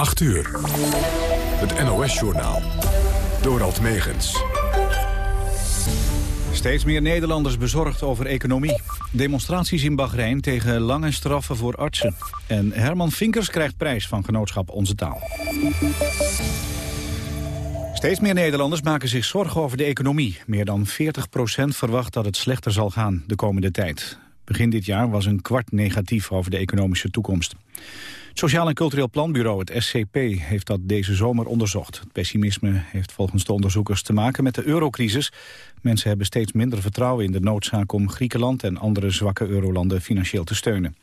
8 uur. Het NOS-journaal. Dorald Megens. Steeds meer Nederlanders bezorgd over economie. Demonstraties in Bahrein tegen lange straffen voor artsen. En Herman Vinkers krijgt prijs van genootschap Onze Taal. Steeds meer Nederlanders maken zich zorgen over de economie. Meer dan 40% verwacht dat het slechter zal gaan de komende tijd. Begin dit jaar was een kwart negatief over de economische toekomst. Het Sociaal en Cultureel Planbureau, het SCP, heeft dat deze zomer onderzocht. Het pessimisme heeft volgens de onderzoekers te maken met de eurocrisis. Mensen hebben steeds minder vertrouwen in de noodzaak om Griekenland en andere zwakke eurolanden financieel te steunen.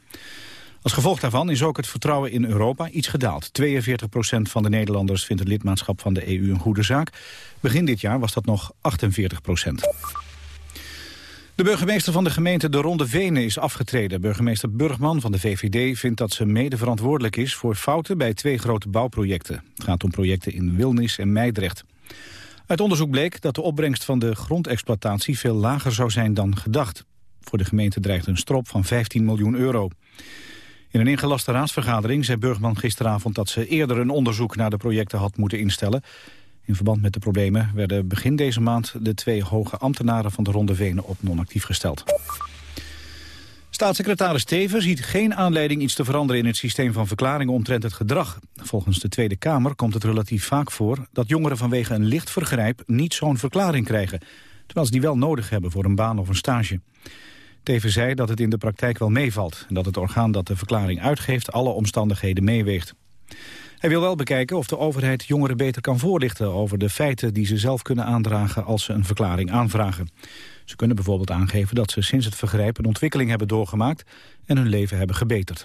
Als gevolg daarvan is ook het vertrouwen in Europa iets gedaald. 42% van de Nederlanders vindt het lidmaatschap van de EU een goede zaak. Begin dit jaar was dat nog 48 de burgemeester van de gemeente De Ronde Venen is afgetreden. Burgemeester Burgman van de VVD vindt dat ze mede verantwoordelijk is... voor fouten bij twee grote bouwprojecten. Het gaat om projecten in Wilnis en Meidrecht. Uit onderzoek bleek dat de opbrengst van de grondexploitatie... veel lager zou zijn dan gedacht. Voor de gemeente dreigt een strop van 15 miljoen euro. In een ingelaste raadsvergadering zei Burgman gisteravond... dat ze eerder een onderzoek naar de projecten had moeten instellen... In verband met de problemen werden begin deze maand de twee hoge ambtenaren van de Ronde Venen op non-actief gesteld. Staatssecretaris Teven ziet geen aanleiding iets te veranderen in het systeem van verklaringen omtrent het gedrag. Volgens de Tweede Kamer komt het relatief vaak voor dat jongeren vanwege een licht vergrijp niet zo'n verklaring krijgen, terwijl ze die wel nodig hebben voor een baan of een stage. Teven zei dat het in de praktijk wel meevalt en dat het orgaan dat de verklaring uitgeeft alle omstandigheden meeweegt. Hij wil wel bekijken of de overheid jongeren beter kan voorlichten over de feiten die ze zelf kunnen aandragen als ze een verklaring aanvragen. Ze kunnen bijvoorbeeld aangeven dat ze sinds het vergrijp een ontwikkeling hebben doorgemaakt en hun leven hebben gebeterd.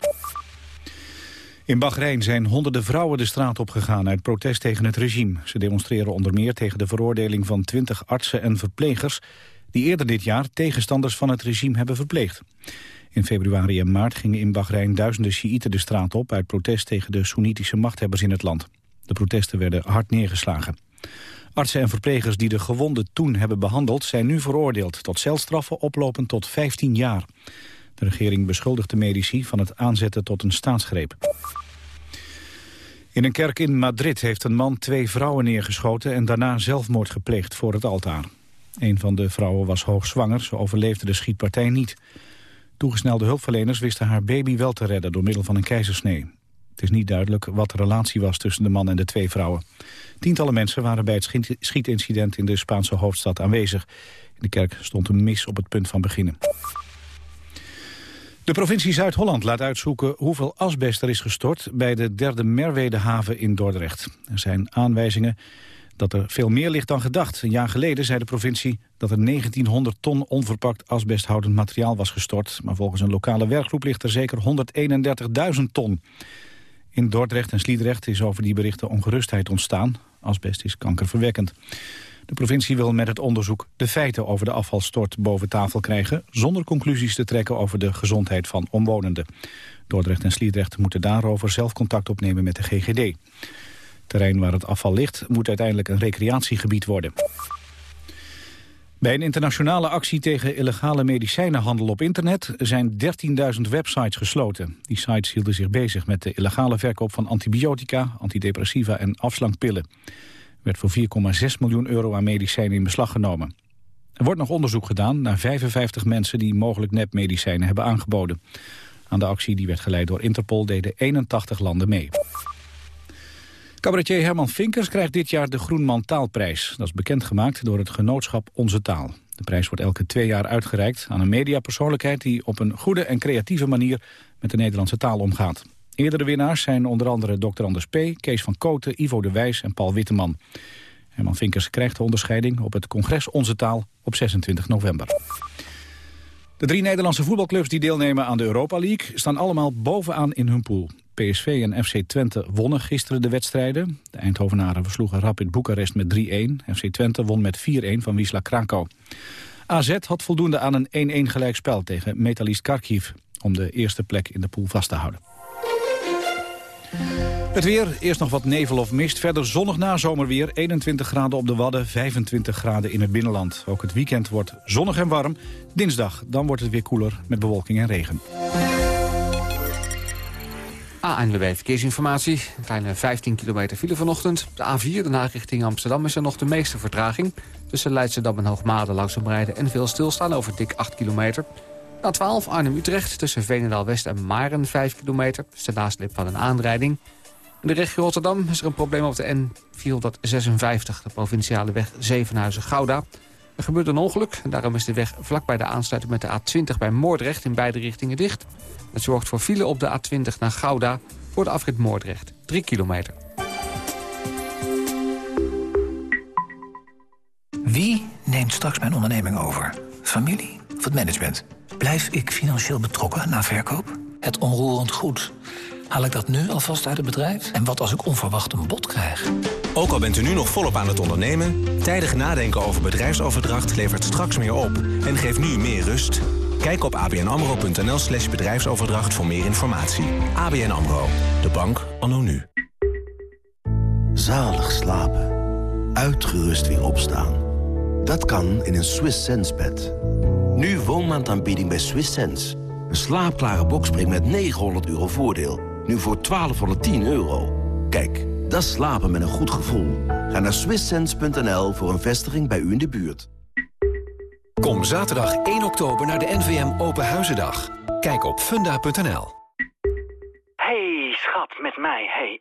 In Bahrein zijn honderden vrouwen de straat opgegaan uit protest tegen het regime. Ze demonstreren onder meer tegen de veroordeling van twintig artsen en verplegers... die eerder dit jaar tegenstanders van het regime hebben verpleegd. In februari en maart gingen in Bahrein duizenden Sjiïten de straat op... uit protest tegen de Soenitische machthebbers in het land. De protesten werden hard neergeslagen. Artsen en verplegers die de gewonden toen hebben behandeld... zijn nu veroordeeld tot celstraffen oplopend tot 15 jaar. De regering beschuldigt de medici van het aanzetten tot een staatsgreep. In een kerk in Madrid heeft een man twee vrouwen neergeschoten... en daarna zelfmoord gepleegd voor het altaar. Een van de vrouwen was hoogzwanger, ze overleefde de schietpartij niet... Toegesnelde hulpverleners wisten haar baby wel te redden door middel van een keizersnee. Het is niet duidelijk wat de relatie was tussen de man en de twee vrouwen. Tientallen mensen waren bij het schietincident in de Spaanse hoofdstad aanwezig. In de kerk stond een mis op het punt van beginnen. De provincie Zuid-Holland laat uitzoeken hoeveel asbest er is gestort... bij de derde Merwedehaven in Dordrecht. Er zijn aanwijzingen dat er veel meer ligt dan gedacht. Een jaar geleden zei de provincie dat er 1900 ton onverpakt asbesthoudend materiaal was gestort. Maar volgens een lokale werkgroep ligt er zeker 131.000 ton. In Dordrecht en Sliedrecht is over die berichten ongerustheid ontstaan. Asbest is kankerverwekkend. De provincie wil met het onderzoek de feiten over de afvalstort boven tafel krijgen... zonder conclusies te trekken over de gezondheid van omwonenden. Dordrecht en Sliedrecht moeten daarover zelf contact opnemen met de GGD terrein waar het afval ligt moet uiteindelijk een recreatiegebied worden. Bij een internationale actie tegen illegale medicijnenhandel op internet zijn 13.000 websites gesloten. Die sites hielden zich bezig met de illegale verkoop van antibiotica, antidepressiva en afslankpillen. Er werd voor 4,6 miljoen euro aan medicijnen in beslag genomen. Er wordt nog onderzoek gedaan naar 55 mensen die mogelijk nepmedicijnen hebben aangeboden. Aan de actie die werd geleid door Interpol deden 81 landen mee. Cabaretier Herman Vinkers krijgt dit jaar de Groenman Taalprijs. Dat is bekendgemaakt door het genootschap Onze Taal. De prijs wordt elke twee jaar uitgereikt aan een mediapersoonlijkheid... die op een goede en creatieve manier met de Nederlandse taal omgaat. Eerdere winnaars zijn onder andere Dr. Anders P., Kees van Koten, Ivo de Wijs en Paul Witteman. Herman Vinkers krijgt de onderscheiding op het congres Onze Taal op 26 november. De drie Nederlandse voetbalclubs die deelnemen aan de Europa League... staan allemaal bovenaan in hun pool. PSV en FC Twente wonnen gisteren de wedstrijden. De Eindhovenaren versloegen Rapid Boekarest met 3-1. FC Twente won met 4-1 van Wisla Krakau. AZ had voldoende aan een 1-1 gelijkspel tegen Metalist Kharkiv... om de eerste plek in de pool vast te houden. Het weer, eerst nog wat nevel of mist. Verder zonnig na zomerweer, 21 graden op de Wadden, 25 graden in het binnenland. Ook het weekend wordt zonnig en warm. Dinsdag, dan wordt het weer koeler met bewolking en regen. ANWB Verkeersinformatie. Een kleine 15 kilometer file vanochtend. De A4, daarna richting Amsterdam, is er nog de meeste vertraging. Tussen Leidschendam en Hoogmade langzaam rijden en veel stilstaan over dik 8 kilometer. A12 Arnhem-Utrecht tussen Veenendaal-West en Maren 5 kilometer. Dat is de nasleep van een aanrijding. In de regio Rotterdam is er een probleem op de N456, de provinciale weg Zevenhuizen-Gouda. Er gebeurt een ongeluk en daarom is de weg vlakbij de aansluiting met de A20 bij Moordrecht in beide richtingen dicht. Het zorgt voor file op de A20 naar Gouda voor de afrit Moordrecht. 3 kilometer. Wie neemt straks mijn onderneming over? Familie of het management? Blijf ik financieel betrokken na verkoop? Het onroerend goed. Haal ik dat nu alvast uit het bedrijf? En wat als ik onverwacht een bod krijg? Ook al bent u nu nog volop aan het ondernemen... tijdig nadenken over bedrijfsoverdracht levert straks meer op... en geeft nu meer rust. Kijk op abnamro.nl slash bedrijfsoverdracht voor meer informatie. ABN AMRO, de bank anno nu. Zalig slapen. Uitgerust weer opstaan. Dat kan in een Swiss Sense bed. Nu woonmaandaanbieding bij Swiss Sense. Een slaapklare bokspring met 900 euro voordeel. Nu voor 1210 euro. Kijk, dat slapen met een goed gevoel. Ga naar swisssense.nl voor een vestiging bij u in de buurt. Kom zaterdag 1 oktober naar de NVM Open Huizendag. Kijk op funda.nl. Hey, schat, met mij. Hey,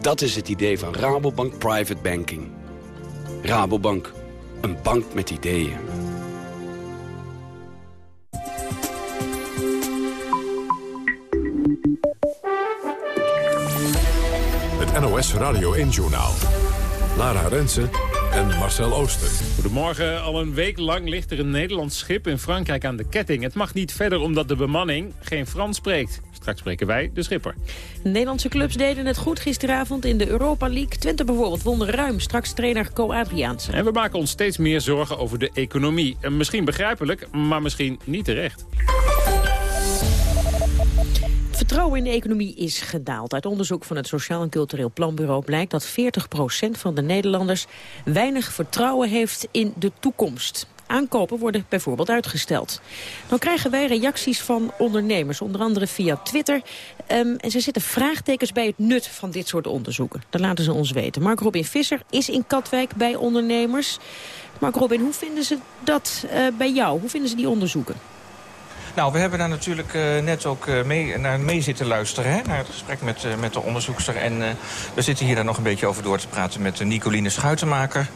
Dat is het idee van Rabobank Private Banking. Rabobank, een bank met ideeën. Het NOS Radio 1-journaal. Lara Rensen en Marcel Ooster. Goedemorgen. Al een week lang ligt er een Nederlands schip in Frankrijk aan de ketting. Het mag niet verder omdat de bemanning geen Frans spreekt. Straks spreken wij de schipper. Nederlandse clubs deden het goed gisteravond in de Europa League. Twente bijvoorbeeld won ruim, straks trainer Co Adriaanse. En we maken ons steeds meer zorgen over de economie. En misschien begrijpelijk, maar misschien niet terecht vertrouwen in de economie is gedaald. Uit onderzoek van het Sociaal en Cultureel Planbureau blijkt dat 40% van de Nederlanders weinig vertrouwen heeft in de toekomst. Aankopen worden bijvoorbeeld uitgesteld. Dan krijgen wij reacties van ondernemers, onder andere via Twitter. Um, en ze zetten vraagtekens bij het nut van dit soort onderzoeken. Dat laten ze ons weten. Mark Robin Visser is in Katwijk bij ondernemers. Mark Robin, hoe vinden ze dat uh, bij jou? Hoe vinden ze die onderzoeken? Nou, we hebben daar natuurlijk uh, net ook uh, mee, naar mee zitten luisteren. Hè, naar het gesprek met, uh, met de onderzoekster. En we zitten hier dan nog een beetje over door te praten met Nicoline Schuitenmaker.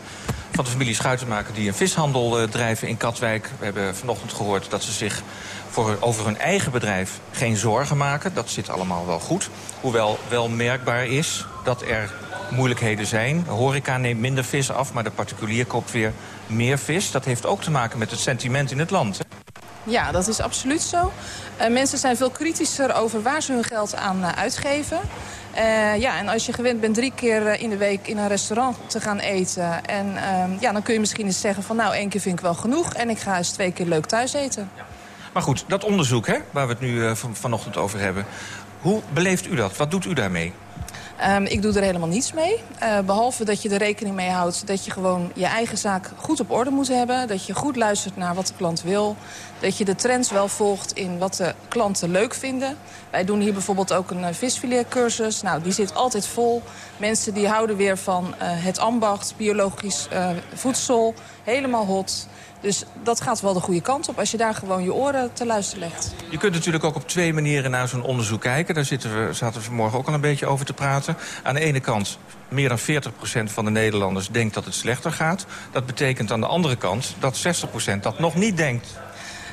Van de familie Schuitenmaker die een vishandel drijven in Katwijk. We hebben vanochtend gehoord dat ze zich voor, over hun eigen bedrijf geen zorgen maken. Dat zit allemaal wel goed. Hoewel wel merkbaar is dat er moeilijkheden zijn. De horeca neemt minder vis af, maar de particulier koopt weer meer vis. Dat heeft ook te maken met het sentiment in het land. Hè? Ja, dat is absoluut zo. Uh, mensen zijn veel kritischer over waar ze hun geld aan uh, uitgeven. Uh, ja, en als je gewend bent drie keer in de week in een restaurant te gaan eten... En, ja, dan kun je misschien eens zeggen van nou, één keer vind ik wel genoeg... en ik ga eens twee keer leuk thuis eten. Maar goed, dat onderzoek hè, waar we het nu van, vanochtend over hebben... hoe beleeft u dat? Wat doet u daarmee? Um, ik doe er helemaal niets mee. Uh, behalve dat je er rekening mee houdt dat je gewoon je eigen zaak goed op orde moet hebben. Dat je goed luistert naar wat de klant wil. Dat je de trends wel volgt in wat de klanten leuk vinden. Wij doen hier bijvoorbeeld ook een uh. Nou, die zit altijd vol. Mensen die houden weer van uh, het ambacht, biologisch voedsel. Helemaal hot. Dus dat gaat wel de goede kant op als je daar gewoon je oren te luisteren legt. Je kunt natuurlijk ook op twee manieren naar zo'n onderzoek kijken. Daar zitten we, zaten we vanmorgen ook al een beetje over te praten. Aan de ene kant, meer dan 40% van de Nederlanders denkt dat het slechter gaat. Dat betekent aan de andere kant dat 60% dat nog niet denkt.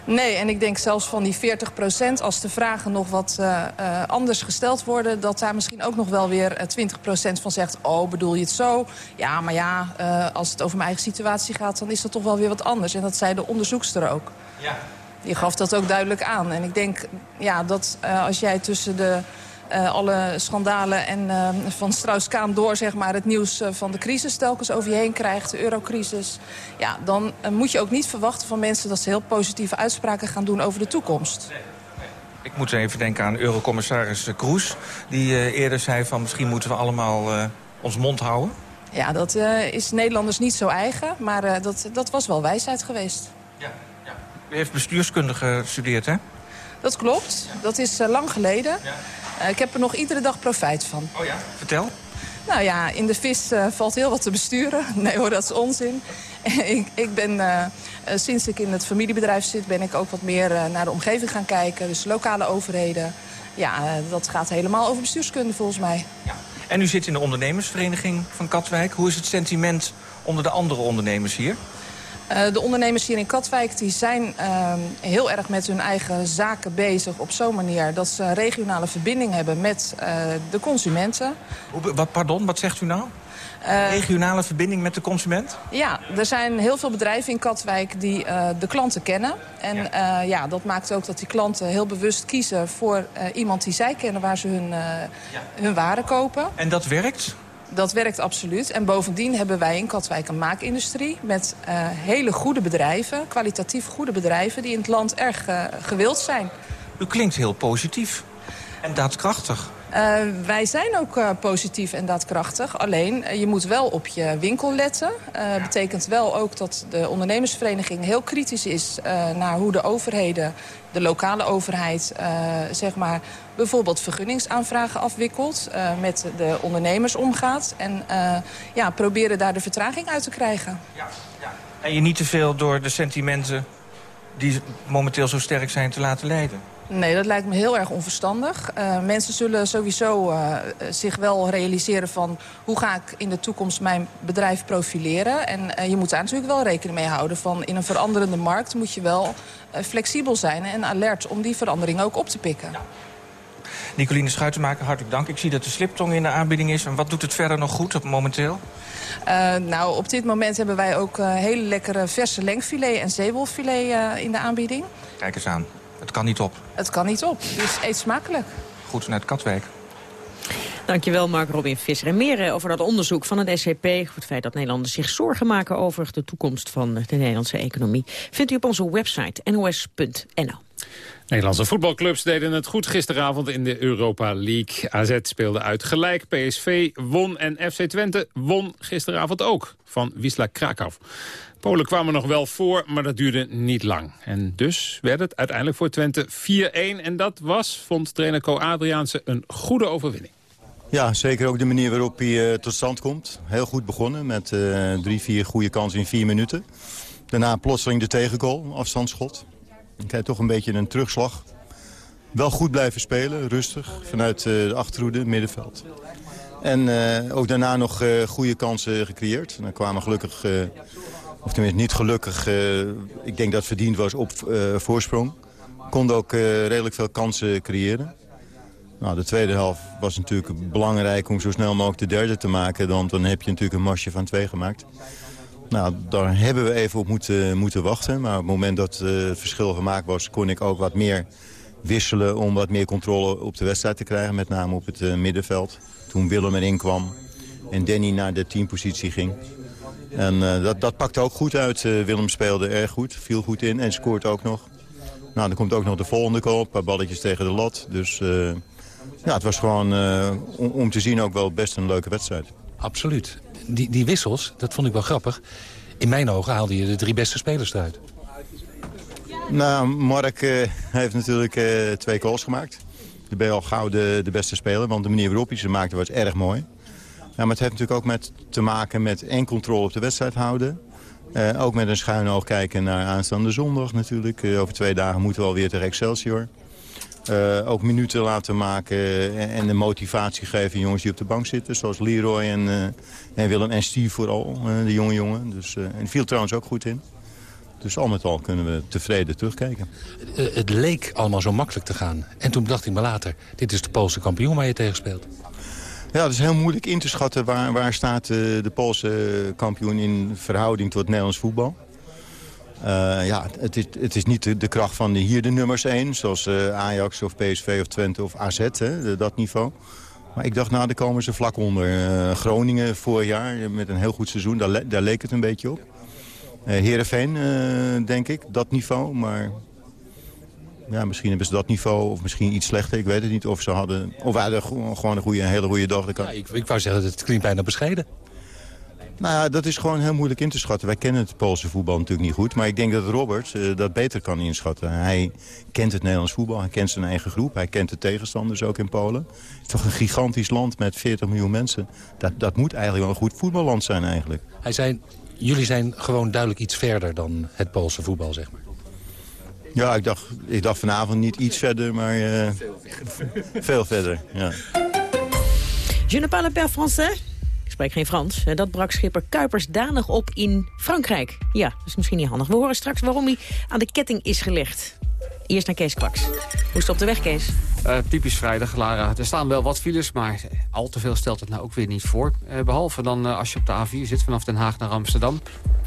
Nee, en ik denk zelfs van die 40 procent... als de vragen nog wat uh, uh, anders gesteld worden... dat daar misschien ook nog wel weer uh, 20 procent van zegt... oh, bedoel je het zo? Ja, maar ja, als het over mijn eigen situatie gaat... dan is dat toch wel weer wat anders. En dat zei de onderzoekster ook. Ja. Die gaf dat ook duidelijk aan. En ik denk ja, dat als jij tussen de uh, alle schandalen en uh, van Strauss-Kaan door zeg maar, het nieuws uh, van de crisis telkens over je heen krijgt, de eurocrisis. Ja, dan moet je ook niet verwachten van mensen dat ze heel positieve uitspraken gaan doen over de toekomst. Ik moet even denken aan eurocommissaris Kroes. Die eerder zei van misschien moeten we allemaal ons mond houden. Ja, dat is Nederlanders niet zo eigen. Maar dat, dat was wel wijsheid geweest. Ja, ja. U heeft bestuurskunde gestudeerd, hè? Dat klopt. Dat is lang geleden. Ja. Uh, ik heb er nog iedere dag profijt van. Oh ja? Vertel. Nou ja, in de vis uh, valt heel wat te besturen. Nee hoor, dat is onzin. ik, ik ben, uh, sinds ik in het familiebedrijf zit, ben ik ook wat meer naar de omgeving gaan kijken. Dus lokale overheden. Ja, dat gaat helemaal over bestuurskunde volgens mij. Ja. En u zit in de ondernemersvereniging van Katwijk. Hoe is het sentiment onder de andere ondernemers hier? Uh, de ondernemers hier in Katwijk die zijn uh, heel erg met hun eigen zaken bezig... op zo'n manier dat ze regionale verbinding hebben met uh, de consumenten. Wat, pardon, wat zegt u nou? regionale verbinding met de consument? Ja, er zijn heel veel bedrijven in Katwijk die de klanten kennen. En ja. ja. dat maakt ook dat die klanten heel bewust kiezen voor iemand die zij kennen... waar ze hun, ja. hun waren kopen. En dat werkt? Dat werkt absoluut. En bovendien hebben wij in Katwijk een maakindustrie... met uh, hele goede bedrijven, kwalitatief goede bedrijven... die in het land erg uh, gewild zijn. U klinkt heel positief en daadkrachtig. Uh, wij zijn ook uh, positief en daadkrachtig. Alleen, uh, je moet wel op je winkel letten. Dat betekent wel ook dat de ondernemersvereniging heel kritisch is... naar hoe de overheden, de lokale overheid... zeg maar, bijvoorbeeld vergunningsaanvragen afwikkelt... met de ondernemers omgaat. En ja, proberen daar de vertraging uit te krijgen. Ja, ja. En je niet te veel door de sentimenten die momenteel zo sterk zijn te laten leiden? Nee, dat lijkt me heel erg onverstandig. Uh, mensen zullen sowieso uh, zich wel realiseren van... hoe ga ik in de toekomst mijn bedrijf profileren. En uh, je moet daar natuurlijk wel rekening mee houden van... in een veranderende markt moet je wel flexibel zijn en alert... om die verandering ook op te pikken. Ja. Nicoline Schuitenmaker, hartelijk dank. Ik zie dat de sliptong in de aanbieding is. En wat doet het verder nog goed op momenteel? Uh, nou, op dit moment hebben wij ook uh, hele lekkere verse lengfilet en zeewolfilet uh, in de aanbieding. Kijk eens aan. Het kan niet op. Het kan niet op, dus eet smakelijk. Goed vanuit Katwijk. Dankjewel, Mark Robin Visser. En meer eh, over dat onderzoek van het SCP... over het feit dat Nederlanders zich zorgen maken... over de toekomst van de Nederlandse economie... vindt u op onze website nos.nl. Nederlandse voetbalclubs deden het goed gisteravond in de Europa League. AZ speelde uit gelijk, PSV won en FC Twente won gisteravond ook van Wisla Krakau. Polen kwamen nog wel voor, maar dat duurde niet lang. En dus werd het uiteindelijk voor Twente 4-1. En dat was, vond trainer Co Adriaanse, een goede overwinning. Ja, zeker ook de manier waarop hij uh, tot stand komt. Heel goed begonnen met uh, drie, vier goede kansen in vier minuten. Daarna plotseling de tegengoal, afstandsschot. Dan krijg toch een beetje een terugslag. Wel goed blijven spelen, rustig, vanuit uh, de achterhoede, middenveld. En ook daarna nog goede kansen gecreëerd. En dan kwamen gelukkig of tenminste niet gelukkig, uh, ik denk dat verdiend was op uh, voorsprong. Konden ook uh, redelijk veel kansen creëren. Nou, de tweede helft was natuurlijk belangrijk om zo snel mogelijk de derde te maken. Want dan heb je natuurlijk een marsje van twee gemaakt. Nou, daar hebben we even op moeten, moeten wachten. Maar op het moment dat het verschil gemaakt was, kon ik ook wat meer wisselen... om wat meer controle op de wedstrijd te krijgen, met name op het middenveld. Toen Willem erin kwam en Danny naar de teampositie ging. En uh, dat, dat pakte ook goed uit. Uh, Willem speelde erg goed, viel goed in en scoort ook nog. Nou, dan komt ook nog de volgende goal, een paar balletjes tegen de lat. Dus uh, ja, het was gewoon om, om, te zien ook wel best een leuke wedstrijd. Absoluut. Die, die wissels, dat vond ik wel grappig. In mijn ogen haalde je de drie beste spelers eruit. Nou, Mark heeft natuurlijk twee goals gemaakt. Dan ben je al gauw de, de beste speler, want de manier waarop hij ze maakte was erg mooi. Maar het heeft natuurlijk ook met te maken met één controle op de wedstrijd houden. Uh, ook met een schuin oog kijken naar aanstaande zondag natuurlijk. Uh, over twee dagen moeten we alweer tegen Excelsior. Uh, ook minuten laten maken en, en de motivatie geven jongens die op de bank zitten. Zoals Leroy en, en Willem en Steve vooral, de jonge jongen. Dus, en viel trouwens ook goed in. Dus al met al kunnen we tevreden terugkijken. het leek allemaal zo makkelijk te gaan. En toen dacht ik me later, dit is de Poolse kampioen waar je tegen speelt. Ja, het is heel moeilijk in te schatten waar, waar staat de, de Poolse kampioen in verhouding tot het Nederlands voetbal. Uh, ja, het is, het is niet de, kracht van de, hier de nummers 1, zoals uh, Ajax of PSV of Twente of AZ, hè, dat niveau. Maar ik dacht, nou, daar komen ze vlak onder. Uh, Groningen vorig jaar met een heel goed seizoen, daar, daar leek het een beetje op. Uh, Heerenveen, denk ik, dat niveau. Maar ja, misschien hebben ze dat niveau of misschien iets slechter. Ik weet het niet. Of ze hadden, of hadden gewoon een, goede, een hele goede dag. Ja, ik, ik wou zeggen, het klinkt bijna bescheiden. Nou ja, dat is gewoon heel moeilijk in te schatten. Wij kennen het Poolse voetbal natuurlijk niet goed. Maar ik denk dat Robert uh, dat beter kan inschatten. Hij kent het Nederlands voetbal, hij kent zijn eigen groep. Hij kent de tegenstanders ook in Polen. Het is toch een gigantisch land met 40 miljoen mensen. Dat, dat moet eigenlijk wel een goed voetballand zijn eigenlijk. Hij zei, jullie zijn gewoon duidelijk iets verder dan het Poolse voetbal, zeg maar. Ja, ik dacht, ik dacht vanavond niet iets verder, maar uh, veel verder. Ja. Je ne parle pas français? Ik spreek geen Frans. Dat brak schipper Kuipers danig op in Frankrijk. Ja, dat is misschien niet handig. We horen straks waarom hij aan de ketting is gelegd. Eerst naar Kees Kwaks. Hoe is het op de weg, Kees? Uh, typisch vrijdag, Lara. Er staan wel wat files, maar al te veel stelt het nou ook weer niet voor. Uh, behalve dan uh, als je op de A4 zit vanaf Den Haag naar Amsterdam.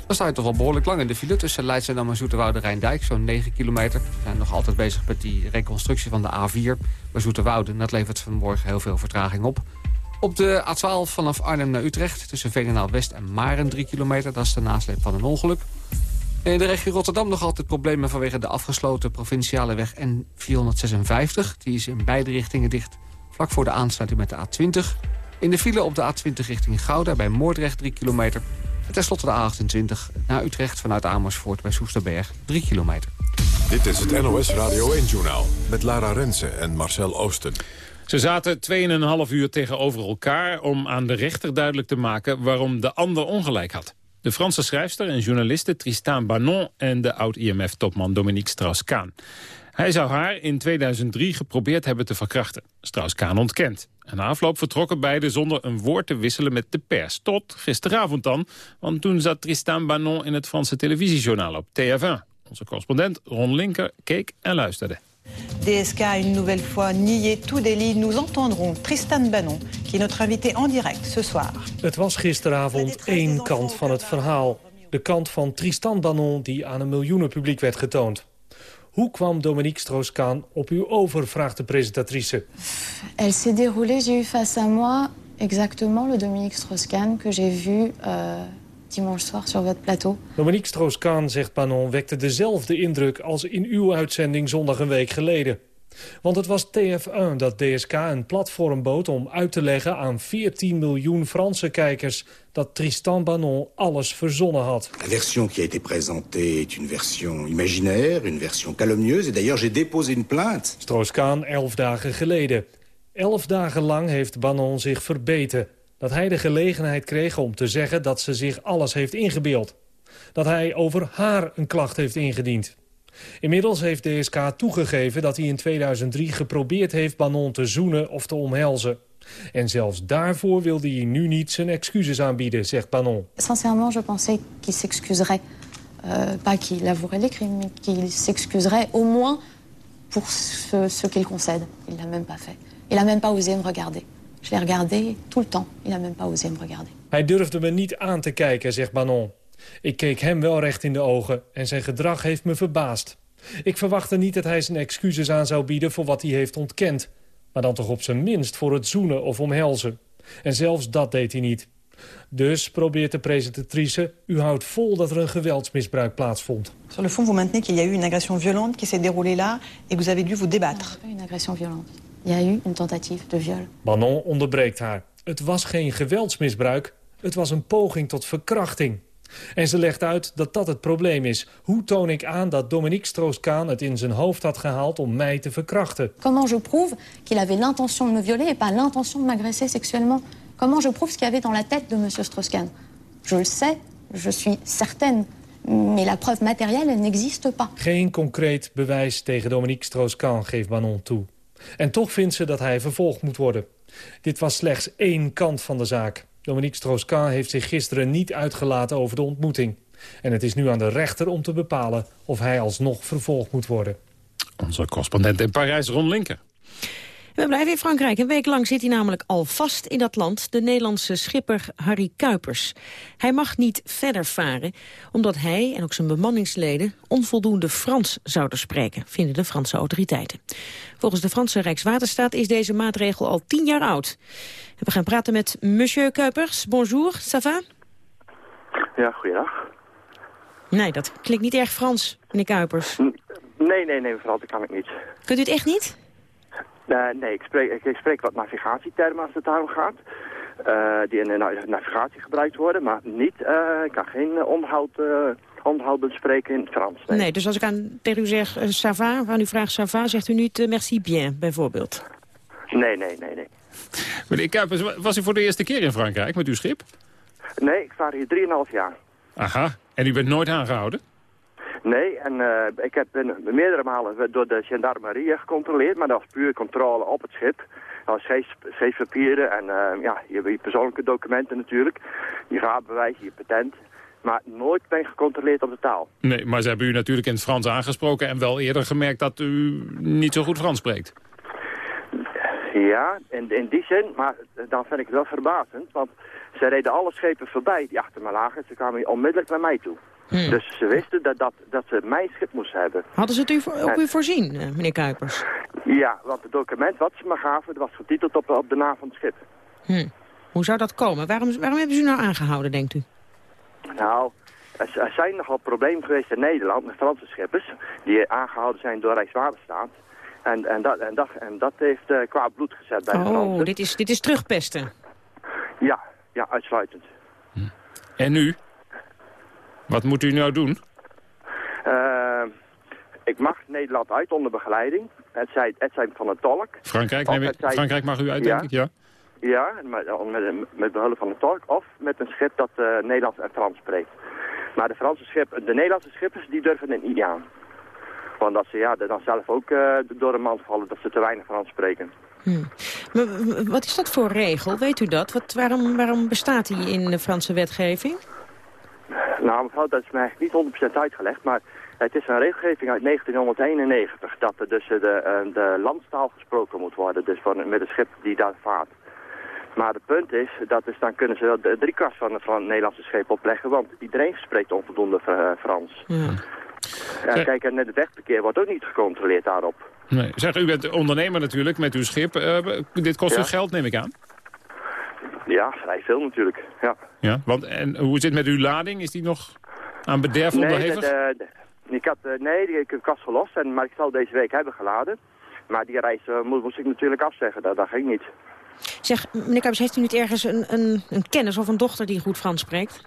Dan sta je toch wel behoorlijk lang in de file tussen Leidschendam en Zoeterwoude Rijndijk. Zo'n 9 kilometer. We zijn nog altijd bezig met die reconstructie van de A4 bij Zoeterwoude. Dat levert vanmorgen heel veel vertraging op. Op de A12 vanaf Arnhem naar Utrecht tussen Veenendaal West en Maren 3 kilometer. Dat is de nasleep van een ongeluk. In de regio Rotterdam nog altijd problemen vanwege de afgesloten provinciale weg N456. Die is in beide richtingen dicht, vlak voor de aansluiting met de A20. In de file op de A20 richting Gouda bij Moordrecht 3 kilometer. En tenslotte de A28 naar Utrecht vanuit Amersfoort bij Soesterberg 3 kilometer. Dit is het NOS Radio 1-journaal met Lara Rensen en Marcel Oosten. Ze zaten 2,5 uur tegenover elkaar om aan de rechter duidelijk te maken waarom de ander ongelijk had. De Franse schrijfster en journaliste Tristan Banon en de oud-IMF-topman Dominique Strauss-Kaan. Hij zou haar in 2003 geprobeerd hebben te verkrachten. Strauss-Kaan ontkent. En na afloop vertrokken beiden zonder een woord te wisselen met de pers. Tot gisteravond dan, want toen zat Tristan Banon in het Franse televisiejournaal op TF1. Onze correspondent Ron Linker keek en luisterde. DSK a une nouvelle fois nié tout délit. Nous entendrons Tristan Banon, qui est notre invité en direct ce soir. Het was gisteravond één kant van het verhaal. De kant van Tristan Banon die aan een miljoenenpubliek werd getoond. Hoe kwam Dominique Strauss-Kaan op u over, vraagt de presentatrice. Elle s'est déroulée, j'ai eu face à moi exactement le Dominique Strauss-Kaan que j'ai vu... Euh dimanche soir sur votre plateau. Dominique Strauss-Kaan, zegt Panon, wekte dezelfde indruk als in uw uitzending zondag een week geleden. Want het was TF1 dat DSK een platform bood om uit te leggen aan 14 miljoen Franse kijkers dat Tristan Banon alles verzonnen had. La version qui a été présentée est une version imaginaire, une version calomnieuse. Et d'ailleurs, j'ai déposé une plainte. Strauss-Kaan elf dagen geleden. Elf dagen lang heeft Banon zich verbeten dat hij de gelegenheid kreeg om te zeggen dat ze zich alles heeft ingebeeld. Dat hij over haar een klacht heeft ingediend. Inmiddels heeft DSK toegegeven dat hij in 2003 geprobeerd heeft Banon te zoenen of te omhelzen. En zelfs daarvoor wilde hij nu niet zijn excuses aanbieden, zegt Banon. Sincèrement, je pensais qu'il s'excuserait. Uh, pas qu'il avouerait les crimes, mais qu'il s'excuserait au moins pour ce, ce qu'il concède. Il l'a même pas fait. Il a même pas osé me regarder. Je l'ai regardé tout le temps. Il n'a même pas osé me regarder. Hij durfde me niet aan te kijken, zegt Manon. Ik keek hem wel recht in de ogen en zijn gedrag heeft me verbaasd. Ik verwachtte niet dat hij zijn excuses aan zou bieden voor wat hij heeft ontkend. Maar dan toch op zijn minst voor het zoenen of omhelzen. En zelfs dat deed hij niet. Dus probeert de presentatrice, u houdt vol dat er een geweldsmisbruik plaatsvond. Sur le fond, vous maintenez qu'il y a eu une agression violente qui s'est déroulée là et vous avez dû vous débattre. Une agression violente. Il y a eu une tentative de viol. Manon onderbreekt haar. Het was geen geweldsmisbruik, het was een poging tot verkrachting. En ze legt uit dat dat het probleem is. Hoe toon ik aan dat Dominique Strauss-Kaan het in zijn hoofd had gehaald om mij te verkrachten? Comment je prouve qu'il avait l'intention de me violer et pas l'intention de m'agresser sexuellement? Comment je prouve ce qu'il y avait dans la tête de monsieur Strauss-Kaan? Je le sais, Je suis certaine. Mais la preuve matérielle, elle n'existe pas. Geen concreet bewijs tegen Dominique Strauss-Kahn geeft Manon toe. En toch vindt ze dat hij vervolgd moet worden. Dit was slechts één kant van de zaak. Dominique Strauss-Kahn heeft zich gisteren niet uitgelaten over de ontmoeting. En het is nu aan de rechter om te bepalen of hij alsnog vervolgd moet worden. Onze correspondent in Parijs, Ron Linker. We blijven in Frankrijk. Een week lang zit hij namelijk al vast in dat land, de Nederlandse schipper Harry Kuipers. Hij mag niet verder varen, omdat hij en ook zijn bemanningsleden onvoldoende Frans zouden spreken, vinden de Franse autoriteiten. Volgens de Franse Rijkswaterstaat is deze maatregel al tien jaar oud. We gaan praten met monsieur Kuipers. Bonjour, ça va? Ja, goeiedag. Nee, dat klinkt niet erg Frans, meneer Kuipers. Nee, nee, nee, mevrouw, dat kan ik niet. Kunt u het echt niet? Uh, nee, ik spreek, ik spreek wat navigatietermen als het daarom gaat. Uh, die in de navigatie gebruikt worden, maar niet, uh, ik kan geen onderhoud, onderhoud spreken in het Frans. Nee. nee. dus als ik aan, tegen u zeg uh, ça va, aan u vraag ça va, zegt u niet merci bien, bijvoorbeeld? Nee, nee, nee, nee. Meneer Kuipers, was u voor de eerste keer in Frankrijk met uw schip? Nee, ik vaar hier 3,5 jaar. Aha, en u bent nooit aangehouden? Nee, en uh, ik heb meerdere malen door de gendarmerie gecontroleerd, maar dat was puur controle op het schip. Dat was geen, geen papieren en uh, ja, je, je persoonlijke documenten natuurlijk, je vaarbewijs, je patent. Maar nooit ben gecontroleerd op de taal. Nee, maar ze hebben u natuurlijk in het Frans aangesproken en wel eerder gemerkt dat u niet zo goed Frans spreekt. Ja, in, in die zin, maar dan vind ik het wel verbazend, want ze reden alle schepen voorbij die achter me lagen. Ze kwamen onmiddellijk naar mij toe. Hmm. Dus ze wisten dat, dat, dat ze mijn schip moesten hebben. Hadden ze het u voor, op u voorzien, meneer Kuipers? Ja, want het document wat ze me gaven, was getiteld op, op de naam van het schip. Hmm. Hoe zou dat komen? Waarom, waarom hebben ze u nou aangehouden, denkt u? Nou, er, er zijn nogal problemen geweest in Nederland met Franse schippers... die aangehouden zijn door Rijkswaterstaat. En, en, dat, en, dat, en dat heeft uh, kwaad bloed gezet bij oh, de Fransen. Oh, dit is, dit is terugpesten? Ja, ja, uitsluitend. En nu? Wat moet u nou doen? Uh, ik mag Nederland uit onder begeleiding. Het zijn, het zijn van een tolk. Frankrijk, neem ik, Frankrijk mag u uit, ja, denk ik, ja? Ja, met, met, met behulp van een tolk. Of met een schip dat uh, Nederlands en Frans spreekt. Maar de, Franse schip, de Nederlandse schippers die durven het niet aan. Want dat ze ja, dan zelf ook uh, door een man vallen dat ze te weinig Frans spreken. Hmm. Maar wat is dat voor regel? Weet u dat? Wat, waarom, waarom bestaat die in de Franse wetgeving? Nou, mevrouw, dat is mij niet 100% uitgelegd, maar het is een regelgeving uit 1991 dat er dus de, de landstaal gesproken moet worden, dus van, met een schip die daar vaart. Maar het punt is, dat is, dan kunnen ze de drie kast van, van het Nederlandse scheep opleggen, want iedereen spreekt onvoldoende uh, Frans. Ja. Ja, kijk, en het wegverkeer wordt ook niet gecontroleerd daarop. Nee. Zeg, u bent ondernemer natuurlijk met uw schip. Uh, dit kost Ja. u geld, neem ik aan. Ja, vrij veel natuurlijk, ja. Ja, want en hoe zit het met uw lading? Is die nog aan bederf Nee, onderhevig? de, de- ik had, eh, nee, die, ik heb kast gelost, en, maar ik zal deze week hebben geladen. Maar die reis eh, moest, moest ik natuurlijk afzeggen, dat, dat ging niet. Zeg, meneer Kuipers, heeft u niet ergens een, een, een kennis of een dochter die goed Frans spreekt?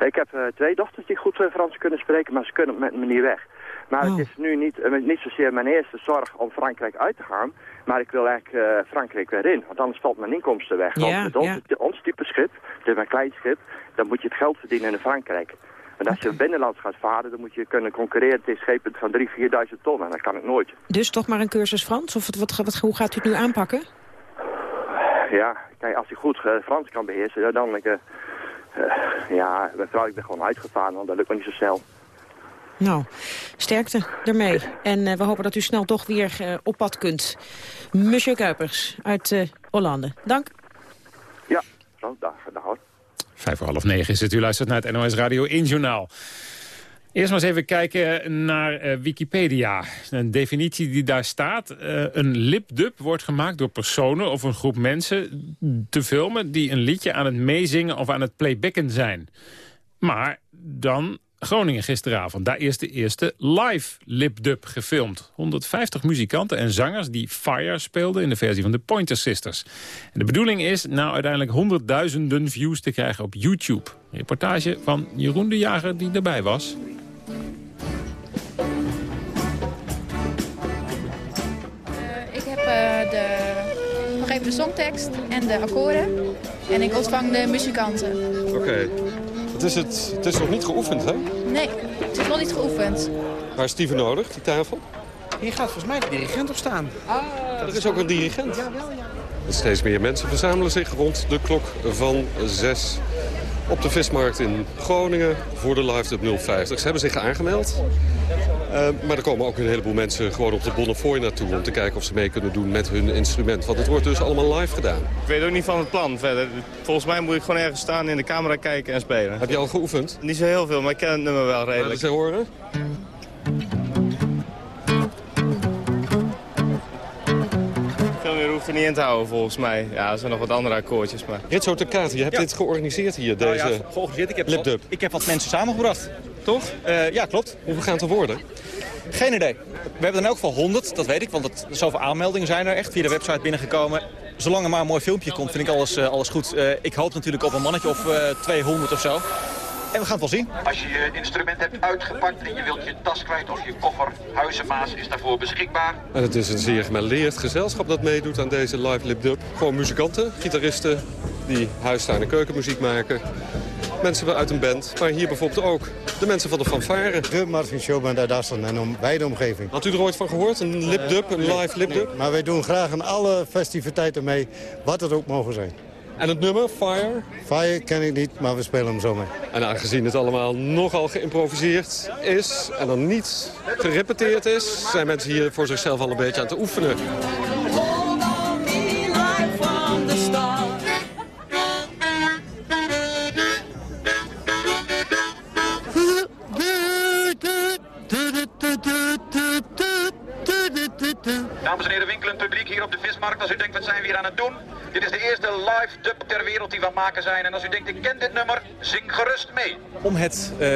Ik heb eh, twee dochters die goed Frans kunnen spreken, maar ze kunnen met me niet weg. Maar het is nu niet, niet zozeer mijn eerste zorg om Frankrijk uit te gaan, maar ik wil eigenlijk eh, Frankrijk weer in, want anders valt mijn inkomsten weg. Ja, want met ons, ja. ons type schip, het is mijn klein schip, dan moet je het geld verdienen in Frankrijk. En als je binnenlands gaat varen, dan moet je kunnen concurreren tegen schepen van 3.000, 4.000 ton. En dat kan ik nooit. Dus toch maar een cursus Frans? Of wat, wat, hoe gaat u het nu aanpakken? Ja, kijk, als je goed eh, Frans kan beheersen, dan... ik, eh, eh, ja, mevrouw, ik ben gewoon uitgevaren, want dat lukt me niet zo snel. Nou, sterkte ermee. En eh, we hopen dat u snel toch weer eh, op pad kunt. Monsieur Kuipers uit eh, Hollande. Dank. Ja, zo, dag. Vijf voor half negen is het. U luistert naar het NOS Radio 1 Journaal. Eerst maar eens even kijken naar eh, Wikipedia. Een definitie die daar staat. Eh, een lipdub wordt gemaakt door personen of een groep mensen te filmen... die een liedje aan het meezingen of aan het playbacken zijn. Maar dan Groningen gisteravond. Daar is de eerste live lipdub gefilmd. 150 muzikanten en zangers die Fire speelden in de versie van de Pointer Sisters. En de bedoeling is nou uiteindelijk honderdduizenden views te krijgen op YouTube. Een reportage van Jeroen de Jager die erbij was. Ik heb eh, de, nog even de songtekst en de akkoorden. En ik ontvang de muzikanten. Oké. Het is, het, het is nog niet geoefend, hè? Nee, het is nog niet geoefend. Waar is die voor nodig, die tafel? Hier gaat volgens mij de dirigent op staan. Ah, er is ook een dirigent. Jawel, ja. Steeds meer mensen verzamelen zich rond de klok van 6 op de vismarkt in Groningen voor de Live Dub 050. Ze hebben zich aangemeld. Uh, maar er komen ook een heleboel mensen gewoon op de Bonnefoy naartoe... om te kijken of ze mee kunnen doen met hun instrument. Want het wordt dus allemaal live gedaan. Ik weet ook niet van het plan verder. Volgens mij moet ik gewoon ergens staan, in de camera kijken en spelen. Heb je al geoefend? Niet zo heel veel, maar ik ken het nummer wel redelijk. Laten ze horen? Hoeft er niet in te houden volgens mij. Ja, er zijn nog wat andere akkoordjes. Maar... Ritso Takati, je hebt Ja. dit georganiseerd hier, Nou deze ja, georganiseerd. Ik heb, lipdub. ik heb wat mensen samengebracht. Toch? ja, klopt. Hoeveel gaan het er worden? Geen idee. We hebben er in elk geval 100, dat weet ik, want het, zoveel aanmeldingen zijn er echt via de website binnengekomen. Zolang er maar een mooi filmpje komt, vind ik alles, eh, alles goed. Eh, ik hoop natuurlijk op een mannetje of eh, 200 of zo. En we gaan het wel zien. Als je je instrument hebt uitgepakt en je wilt je tas kwijt of je koffer, Huizenmaas is daarvoor beschikbaar. En het is een zeer gemêleerd gezelschap dat meedoet aan deze live lipdub. Gewoon muzikanten, gitaristen die huistuin- en keukenmuziek maken. Mensen uit een band, maar hier bijvoorbeeld ook de mensen van de fanfare. De Martin Showband uit Assen en om bij de omgeving. Had u er ooit van gehoord? Een lipdub, een live lipdub? Maar wij doen graag aan alle festiviteiten mee, wat het ook mogen zijn. En het nummer, Fire? Fire ken ik niet, maar we spelen hem zo mee. En aangezien het allemaal nogal geïmproviseerd is en dan niet gerepeteerd is... zijn mensen hier voor zichzelf al een beetje aan het oefenen. Dames en heren, winkelend publiek hier op de vismarkt. Als u denkt, wat zijn we hier aan het doen? Dit is de eerste live dub ter wereld die we aan het maken zijn. En als u denkt, ik ken dit nummer, zing gerust mee. Om het eh,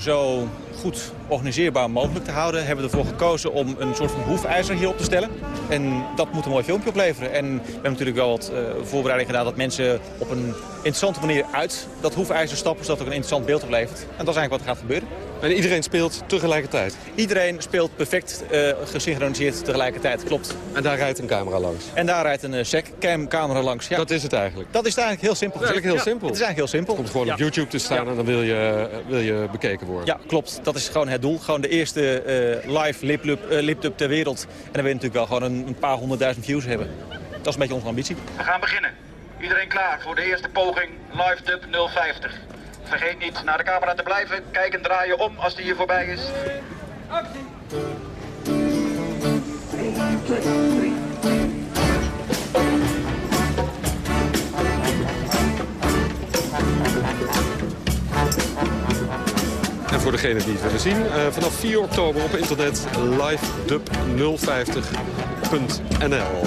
zo goed organiseerbaar mogelijk te houden... hebben we ervoor gekozen om een soort van hoefijzer hier op te stellen. En dat moet een mooi filmpje opleveren. En we hebben natuurlijk wel wat eh, voorbereiding gedaan... dat mensen op een interessante manier uit dat hoefijzer stappen... zodat er een interessant beeld oplevert. En dat is eigenlijk wat er gaat gebeuren. En iedereen speelt tegelijkertijd? Iedereen speelt perfect uh, gesynchroniseerd tegelijkertijd, klopt. En daar rijdt een camera langs? En daar rijdt een uh, SEC-cam-camera langs, ja. Dat is het eigenlijk? Dat is het eigenlijk heel simpel. Dat is eigenlijk heel ja, simpel? Het is eigenlijk heel simpel. Het komt gewoon ja. op YouTube te staan ja. en dan wil je, wil je bekeken worden? Ja, klopt. Dat is gewoon het doel. Gewoon de eerste uh, live lipdub lip ter wereld. En dan wil je natuurlijk wel gewoon een, een paar honderdduizend views hebben. Dat is een beetje onze ambitie. We gaan beginnen. Iedereen klaar voor de eerste poging Live Dub 050. Vergeet niet naar de camera te blijven. Kijk en draai je om als die hier voorbij is. Actie! En voor degenen die het willen zien, uh, vanaf 4 oktober op internet livedub050.nl.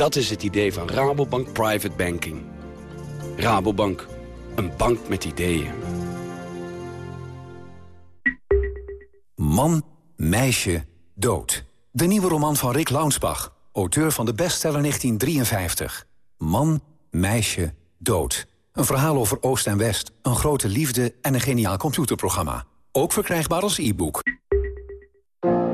Dat is het idee van Rabobank Private Banking. Rabobank, een bank met ideeën. Man, meisje, dood. De nieuwe roman van Rick Launsbach, auteur van de bestseller 1953. Man, meisje, dood. Een verhaal over Oost en West, een grote liefde en een geniaal computerprogramma. Ook verkrijgbaar als e-book.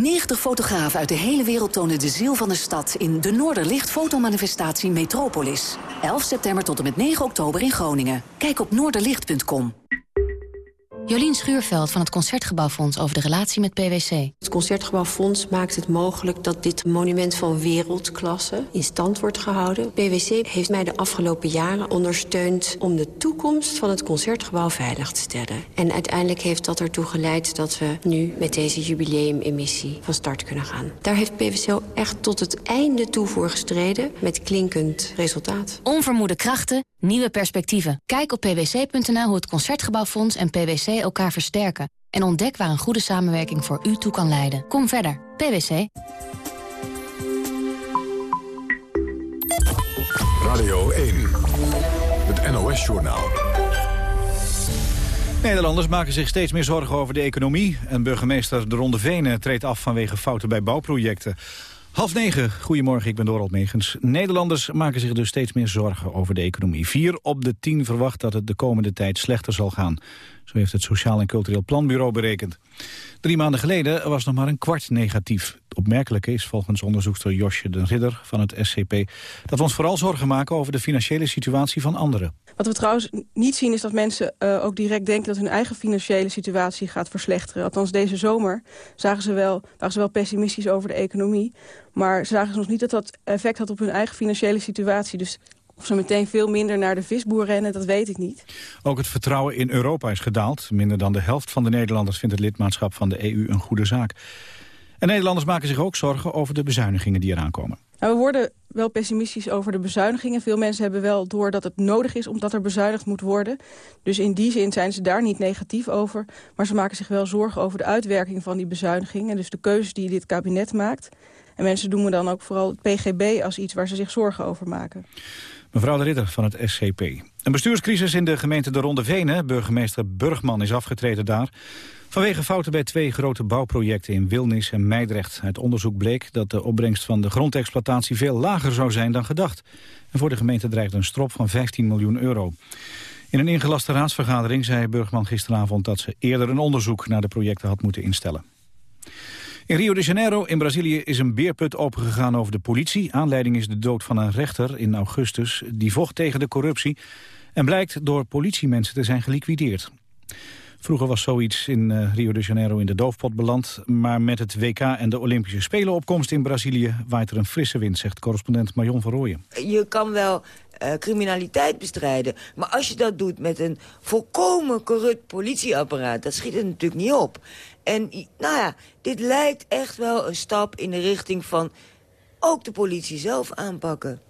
90 fotografen uit de hele wereld tonen de ziel van de stad... in de Noorderlicht fotomanifestatie Metropolis. 11 september tot en met 9 oktober in Groningen. Kijk op noorderlicht.com. Jolien Schuurveld van het Concertgebouwfonds over de relatie met PwC. Het Concertgebouwfonds maakt het mogelijk dat dit monument van wereldklasse in stand wordt gehouden. PwC heeft mij de afgelopen jaren ondersteund om de toekomst van het Concertgebouw veilig te stellen. En uiteindelijk heeft dat ertoe geleid dat we nu met deze jubileumemissie van start kunnen gaan. Daar heeft PwC echt tot het einde toe voor gestreden met klinkend resultaat. Onvermoede krachten, nieuwe perspectieven. Kijk op pwc.nl hoe het Concertgebouwfonds en PwC elkaar versterken. En ontdek waar een goede samenwerking voor u toe kan leiden. Kom verder. PwC. Radio 1. Het NOS-journaal. Nederlanders maken zich steeds meer zorgen over de economie. En burgemeester De Ronde Venen treedt af vanwege fouten bij bouwprojecten. Half negen, goedemorgen, ik ben Dorald Megens. Nederlanders maken zich dus steeds meer zorgen over de economie. Vier op de tien verwacht dat het de komende tijd slechter zal gaan. Zo heeft het Sociaal en Cultureel Planbureau berekend. Drie maanden geleden was nog maar een kwart negatief. Het opmerkelijke is volgens onderzoekster Josje de Ridder van het SCP... dat we ons vooral zorgen maken over de financiële situatie van anderen. Wat we trouwens niet zien is dat mensen uh, ook direct denken... dat hun eigen financiële situatie gaat verslechteren. Althans, deze zomer zagen ze wel, waren ze wel pessimistisch over de economie. Maar zagen ze nog niet dat dat effect had op hun eigen financiële situatie. Dus of ze meteen veel minder naar de visboer rennen, dat weet ik niet. Ook het vertrouwen in Europa is gedaald. Minder dan de helft van de Nederlanders vindt het lidmaatschap van de EU een goede zaak. En Nederlanders maken zich ook zorgen over de bezuinigingen die eraan komen. Nou, we worden wel pessimistisch over de bezuinigingen. Veel mensen hebben wel door dat het nodig is omdat er bezuinigd moet worden. Dus in die zin zijn ze daar niet negatief over. Maar ze maken zich wel zorgen over de uitwerking van die bezuinigingen. En dus de keuzes die dit kabinet maakt. En mensen doen me dan ook vooral het PGB als iets waar ze zich zorgen over maken. Mevrouw de Ridder van het SCP. Een bestuurscrisis in de gemeente De Ronde Venen. Burgemeester Burgman is afgetreden daar. Vanwege fouten bij twee grote bouwprojecten in Wilnis en Meidrecht. Uit onderzoek bleek dat de opbrengst van de grondexploitatie veel lager zou zijn dan gedacht. En voor de gemeente dreigt een strop van 15 miljoen euro. In een ingelaste raadsvergadering zei Burgman gisteravond dat ze eerder een onderzoek naar de projecten had moeten instellen. In Rio de Janeiro in Brazilië is een beerput opengegaan over de politie. Aanleiding is de dood van een rechter in augustus. Die vocht tegen de corruptie en blijkt door politiemensen te zijn geliquideerd. Vroeger was zoiets in uh, Rio de Janeiro in de doofpot beland. Maar met het WK en de Olympische Spelen opkomst in Brazilië... waait er een frisse wind, zegt correspondent Marion van Rooyen. Je kan wel uh, criminaliteit bestrijden. Maar als je dat doet met een volkomen corrupt politieapparaat... dat schiet het natuurlijk niet op. En nou ja, dit lijkt echt wel een stap in de richting van ook de politie zelf aanpakken.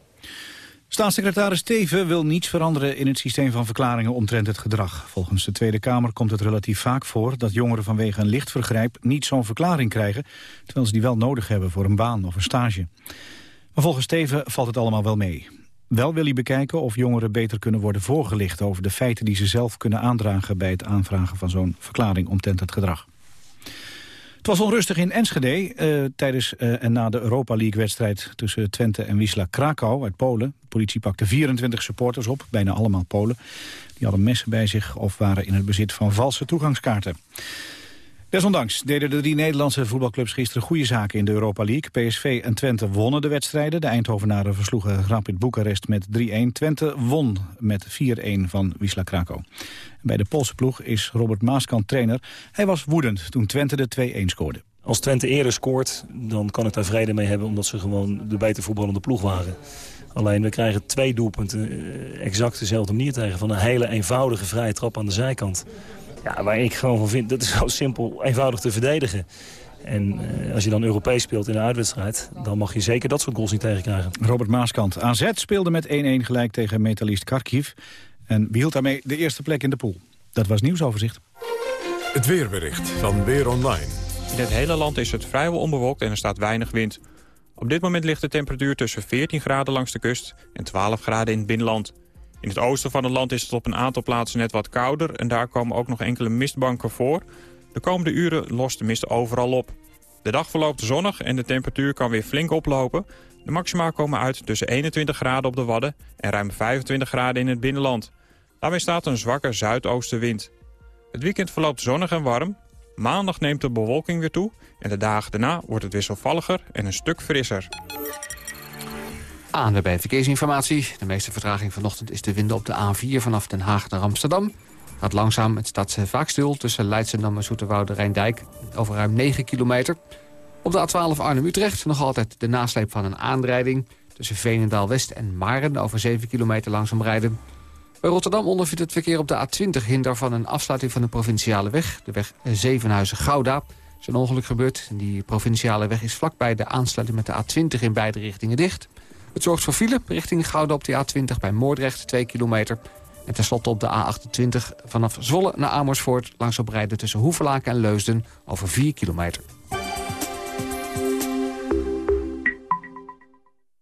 Staatssecretaris Teven wil niets veranderen in het systeem van verklaringen omtrent het gedrag. Volgens de Tweede Kamer komt het relatief vaak voor dat jongeren vanwege een licht vergrijp niet zo'n verklaring krijgen, terwijl ze die wel nodig hebben voor een baan of een stage. Maar volgens Teven valt het allemaal wel mee. Wel wil hij bekijken of jongeren beter kunnen worden voorgelicht over de feiten die ze zelf kunnen aandragen bij het aanvragen van zo'n verklaring omtrent het gedrag. Het was onrustig in Enschede uh, tijdens uh, en na de Europa League-wedstrijd tussen Twente en Wisla Krakau uit Polen. De politie pakte 24 supporters op, bijna allemaal Polen. Die hadden messen bij zich of waren in het bezit van valse toegangskaarten. Desondanks deden de drie Nederlandse voetbalclubs gisteren goede zaken in de Europa League. PSV en Twente wonnen de wedstrijden. De Eindhovenaren versloegen Rapid Boekarest met 3-1. Twente won met 4-1 van Wisla Krakau. Bij de Poolse ploeg is Robert Maaskant trainer. Hij was woedend toen Twente de 2-1 scoorde. Als Twente eerder scoort, dan kan ik daar vrede mee hebben... omdat ze gewoon de beter voetballende ploeg waren. Alleen we krijgen twee doelpunten eh, exact dezelfde manier tegen... van een hele eenvoudige vrije trap aan de zijkant. Ja, waar ik gewoon van vind, dat is zo simpel, eenvoudig te verdedigen. En uh, als je dan Europees speelt in een uitwedstrijd... dan mag je zeker dat soort goals niet tegenkrijgen. Robert Maaskant. AZ speelde met 1-1 gelijk tegen metalist Kharkiv. En behield daarmee de eerste plek in de pool. Dat was nieuwsoverzicht. Het weerbericht van Weer Online. In het hele land is het vrijwel onbewolkt en er staat weinig wind. Op dit moment ligt de temperatuur tussen 14 graden langs de kust... en 12 graden in het binnenland. In het oosten van het land is het op een aantal plaatsen net wat kouder... en daar komen ook nog enkele mistbanken voor. De komende uren lost de mist overal op. De dag verloopt zonnig en de temperatuur kan weer flink oplopen. De maxima komen uit tussen 21 graden op de Wadden en ruim 25 graden in het binnenland. Daarmee staat een zwakke zuidoostenwind. Het weekend verloopt zonnig en warm. Maandag neemt de bewolking weer toe en de dagen daarna wordt het wisselvalliger en een stuk frisser. Aan de verkeersinformatie. De meeste vertraging vanochtend is de winden op de A4 vanaf Den Haag naar Amsterdam. Gaat langzaam, het staat vaak stil tussen Leidschendam en Zoeterwoude Rijndijk. Over ruim 9 kilometer. Op de A12 Arnhem-Utrecht nog altijd de nasleep van een aanrijding. Tussen Veenendaal-West en Maren over 7 kilometer langzaam rijden. Bij Rotterdam ondervindt het verkeer op de A20 hinder van een afsluiting van de provinciale weg. De weg Zevenhuizen-Gouda. Er is een ongeluk gebeurd. Die provinciale weg is vlakbij de aansluiting met de A20 in beide richtingen dicht. Het zorgt voor file richting Gouda op de A20 bij Moordrecht 2 kilometer. En tenslotte op de A28 vanaf Zwolle naar Amersfoort... langs oprijden tussen Hoevelaken en Leusden over 4 kilometer.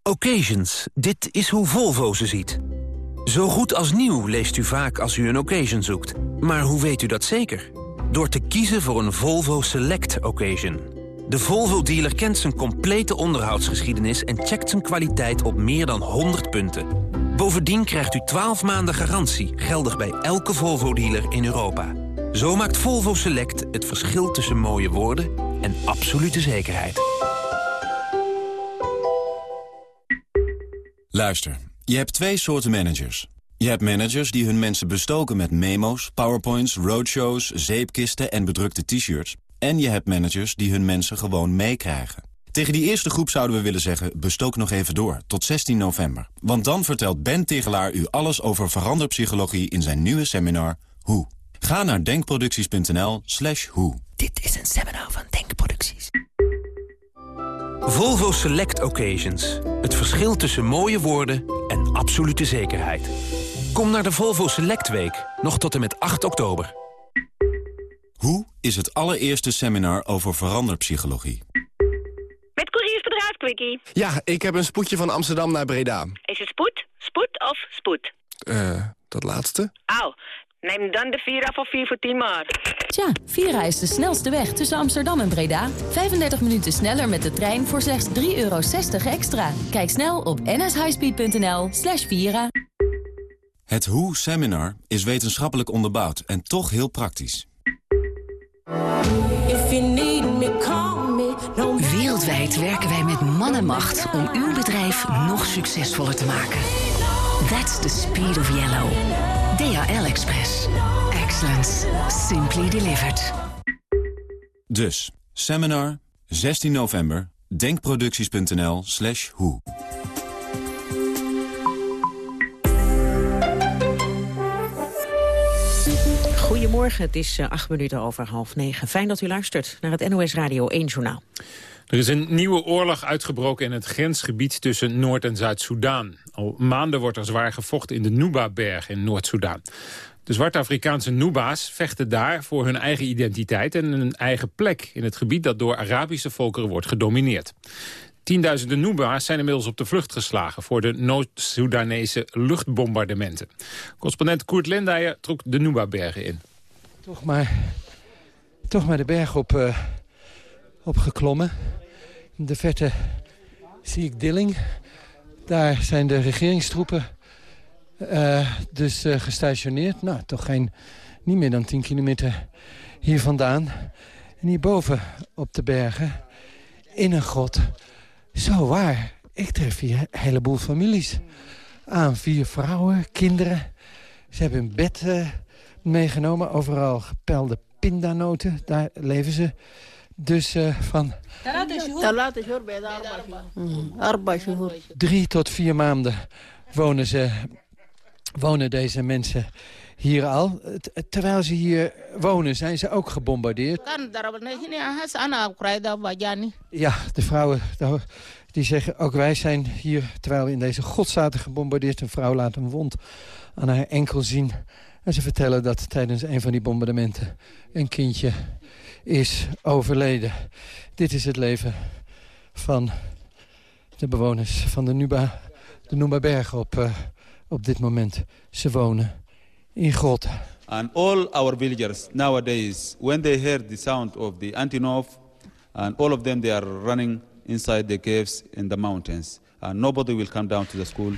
Occasions. Dit is hoe Volvo ze ziet. Zo goed als nieuw leest u vaak als u een occasion zoekt. Maar hoe weet u dat zeker? Door te kiezen voor een Volvo Select Occasion. De Volvo-dealer kent zijn complete onderhoudsgeschiedenis... en checkt zijn kwaliteit op meer dan 100 punten. Bovendien krijgt u 12 maanden garantie, geldig bij elke Volvo-dealer in Europa. Zo maakt Volvo Select het verschil tussen mooie woorden en absolute zekerheid. Luister, je hebt twee soorten managers. Je hebt managers die hun mensen bestoken met memo's, powerpoints, roadshows, zeepkisten en bedrukte t-shirts. En je hebt managers die hun mensen gewoon meekrijgen. Tegen die eerste groep zouden we willen zeggen, bestook nog even door, tot 16 november. Want dan vertelt Ben Tegelaar u alles over veranderpsychologie in zijn nieuwe seminar Hoe. Ga naar denkproducties.nl slash hoe. Dit is een seminar van Denkproducties. Volvo Select Occasions. Het verschil tussen mooie woorden en absolute zekerheid. Kom naar de Volvo Select Week, nog tot en met 8 oktober. Hoe is het allereerste seminar over veranderpsychologie. Met couriersbedrijf Quickie. Ja, ik heb een spoedje van Amsterdam naar Breda. Is het spoed, spoed of spoed? Eh, dat laatste? Au, neem dan de Vira voor 4 voor 10 maar. Tja, Vira is de snelste weg tussen Amsterdam en Breda. 35 minuten sneller met de trein voor slechts 3,60 euro extra. Kijk snel op nshighspeed.nl slash Vira. Het Hoe seminar is wetenschappelijk onderbouwd en toch heel praktisch. Wereldwijd werken wij met man en macht om uw bedrijf nog succesvoller te maken. That's the speed of yellow. DHL Express. Excellence. Simply delivered. Dus, seminar, 16 november, denkproducties.nl slash hoe. Goedemorgen, het is uh, acht minuten over half negen. Fijn dat u luistert naar het NOS Radio 1 Journaal. Er is een nieuwe oorlog uitgebroken in het grensgebied tussen Noord- en Zuid-Soedan. Al maanden wordt er zwaar gevochten in de Nuba-berg in Noord-Soedan. De zwarte Afrikaanse Nuba's vechten daar voor hun eigen identiteit... en een eigen plek in het gebied dat door Arabische volkeren wordt gedomineerd. Tienduizenden Nuba's zijn inmiddels op de vlucht geslagen... voor de Noord-Soedanese luchtbombardementen. Correspondent Koert Lendijer trok de Nuba-bergen in. Toch maar, toch maar de berg op, uh, opgeklommen. In de verte zie ik Dilling. Daar zijn de regeringstroepen uh, dus uh, gestationeerd. Nou, toch geen, niet meer dan 10 kilometer hier vandaan. En hierboven op de bergen, in een grot... Zo waar. Ik tref hier een heleboel families aan. Vier vrouwen, kinderen. Ze hebben een bed meegenomen. Overal gepelde pindanoten. Daar leven ze. Dus uh, van... Drie tot vier maanden wonen, ze, wonen deze mensen hier al. Terwijl ze hier wonen, zijn ze ook gebombardeerd. Ja, de vrouwen die zeggen, ook wij zijn hier... terwijl we in deze god zaten gebombardeerd. Een vrouw laat een wond aan haar enkel zien. En ze vertellen dat tijdens een van die bombardementen... een kindje is overleden. Dit is het leven van de bewoners van de Nuba, de Nuba Bergen op, uh, op dit moment. Ze wonen in grotten. And all our villagers nowadays, when they hear the sound of the Antonov, and all of them they are running inside the caves in the mountains. Uh, nobody will come down to the school.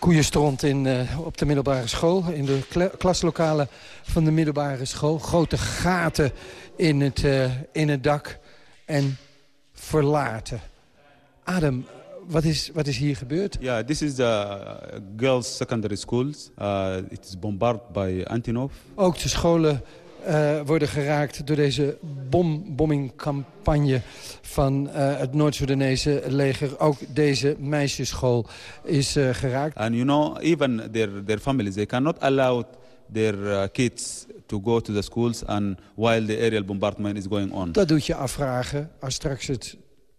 Koeienstront in, uh, op de middelbare school, in de kla klaslokalen van de middelbare school. Grote gaten in het, uh, in het dak en verlaten. Adam, wat is, wat is hier gebeurd? Ja, yeah, this is the girls' secondary school. Uh, it is bombarded by Antonov. Ook de scholen uh, worden geraakt door deze bom, bombingcampagne van uh, het Noord-Soedanese leger. Ook deze meisjesschool is uh, geraakt. And you know, even their, their families, they cannot allow their kids to go to the schools and while the aerial bombardment is going on. Dat doet je afvragen als straks het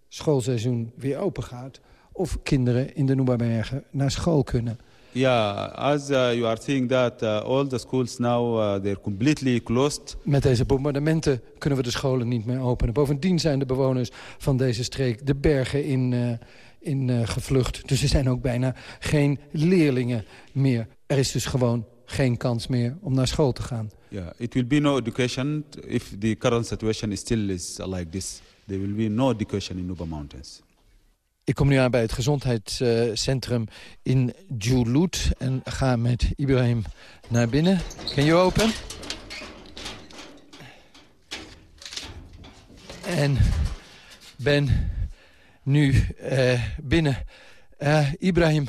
schoolseizoen weer open gaat... of kinderen in de Noebabergen naar school kunnen. Yeah, as uh, you are seeing that uh, all the schools now uh, they're completely closed. Met deze bombardementen kunnen we de scholen niet meer openen. Bovendien zijn de bewoners van deze streek de bergen in, uh, in uh, gevlucht. Dus er zijn ook bijna geen leerlingen meer. Er is dus gewoon geen kans meer om naar school te gaan. Yeah, it will be no education if the current situation is still is like this. There will be no education in Nuba Mountains. Ik kom nu aan bij het gezondheidscentrum in Djoulout en ga met Ibrahim naar binnen. Can you open? En ben nu uh, binnen. Uh, Ibrahim,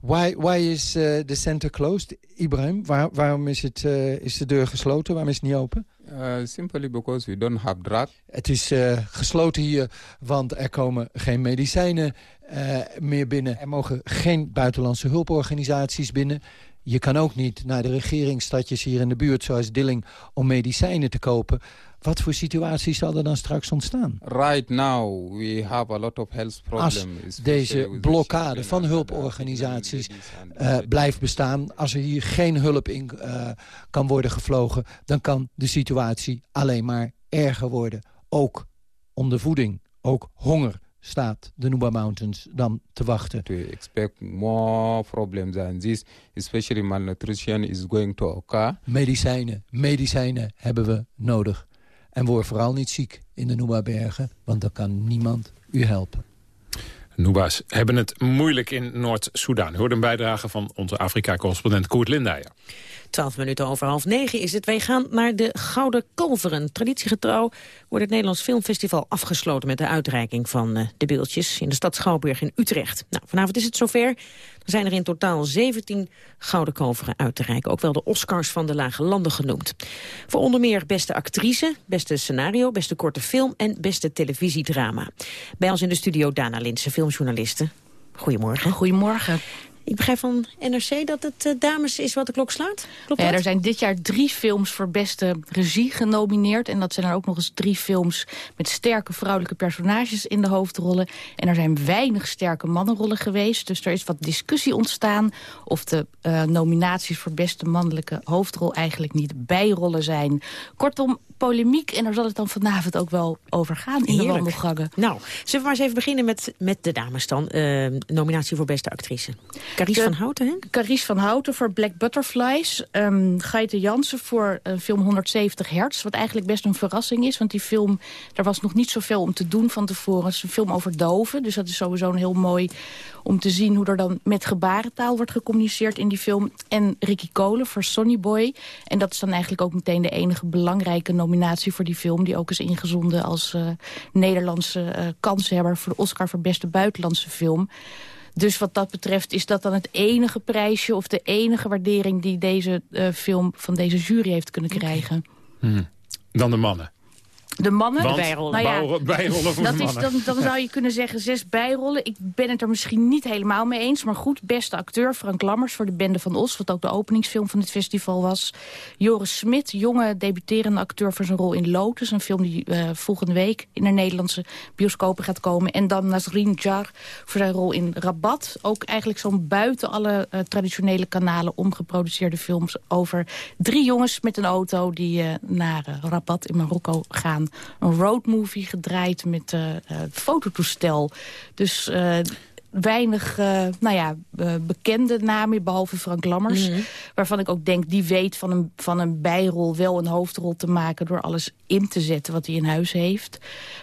why, why is the center closed? Ibrahim, waar, waarom is, het, is de deur gesloten? Waarom is het niet open? Uh, simply because we don't have drugs. Het is uh, gesloten hier, want er komen geen medicijnen uh, meer binnen. Er mogen geen buitenlandse hulporganisaties binnen. Je kan ook niet naar de regeringsstadjes hier in de buurt, zoals Dilling, om medicijnen te kopen. Wat voor situatie zal er dan straks ontstaan? Right now we have a lot of health problems. Als deze blokkade van hulporganisaties uh, blijft bestaan... als er hier geen hulp in uh, kan worden gevlogen... dan kan de situatie alleen maar erger worden. Ook ondervoeding, ook honger staat de Nuba Mountains dan te wachten. We expect more problems than this, especially malnutrition is going to occur. Medicijnen, medicijnen hebben we nodig. En word vooral niet ziek in de Nuba-bergen, want dan kan niemand u helpen. Nuba's hebben het moeilijk in Noord-Soedan. Hoort een bijdrage van onze Afrika-correspondent Koert Lindijer. Twaalf minuten over half negen is het. Wij gaan naar de Gouden Kalveren. Traditiegetrouw wordt het Nederlands Filmfestival afgesloten... met de uitreiking van uh, de beeldjes in de stad Schouwburg in Utrecht. Nou, vanavond is het zover. Er zijn er in totaal 17 Gouden Kalveren uit te reiken. Ook wel de Oscars van de Lage Landen genoemd. Voor onder meer beste actrice, beste scenario, beste korte film... en beste televisiedrama. Bij ons in de studio Dana Linsen, filmjournaliste. Goedemorgen. Goedemorgen. Ik begrijp van NRC dat het uh, dames is wat de klok slaat. Klopt ja, er zijn dit jaar drie films voor beste regie genomineerd. En dat zijn er ook nog eens drie films met sterke vrouwelijke personages in de hoofdrollen. En er zijn weinig sterke mannenrollen geweest. Dus er is wat discussie ontstaan of de uh, nominaties voor beste mannelijke hoofdrol eigenlijk niet bijrollen zijn. Kortom, polemiek. En daar zal het dan vanavond ook wel over gaan in Heerlijk. de wandelgangen. Nou, zullen we maar eens even beginnen met, met de dames dan. Uh, nominatie voor beste actrice. Carice van Houten, hè? Carice van Houten voor Black Butterflies. Um, Gaite Jansen voor uh, film 170 hertz. Wat eigenlijk best een verrassing is. Want die film, daar was nog niet zoveel om te doen van tevoren. Het is een film over doven. Dus dat is sowieso een heel mooi om te zien hoe er dan met gebarentaal wordt gecommuniceerd in die film. En Ricky Kolen voor Sonny Boy. En dat is dan eigenlijk ook meteen de enige belangrijke nominatie voor die film. Die ook is ingezonden als uh, Nederlandse uh, kanshebber voor de Oscar voor beste buitenlandse film. Dus wat dat betreft is dat dan het enige prijsje... of de enige waardering die deze uh, film van deze jury heeft kunnen krijgen. Hmm. Dan de mannen. De mannen, Want, de bijrollen. Nou ja, bijrollen voor dat de is, dan, dan zou je kunnen zeggen zes bijrollen. Ik ben het er misschien niet helemaal mee eens. Maar goed, beste acteur Frank Lammers voor de Bende van Os. Wat ook de openingsfilm van het festival was. Joris Smit, jonge debuterende acteur voor zijn rol in Lotus. Een film die uh, volgende week in de Nederlandse bioscopen gaat komen. En dan Nasrin Jar voor zijn rol in Rabat. Ook eigenlijk zo'n buiten alle uh, traditionele kanalen omgeproduceerde films over drie jongens met een auto die uh, naar Rabat in Marokko gaan een roadmovie gedraaid met uh, uh, fototoestel. Dus uh, weinig uh, nou ja, uh, bekende namen, behalve Frank Lammers. Mhm. Waarvan ik ook denk, die weet van een, van een bijrol wel een hoofdrol te maken... door alles in te zetten wat hij in huis heeft.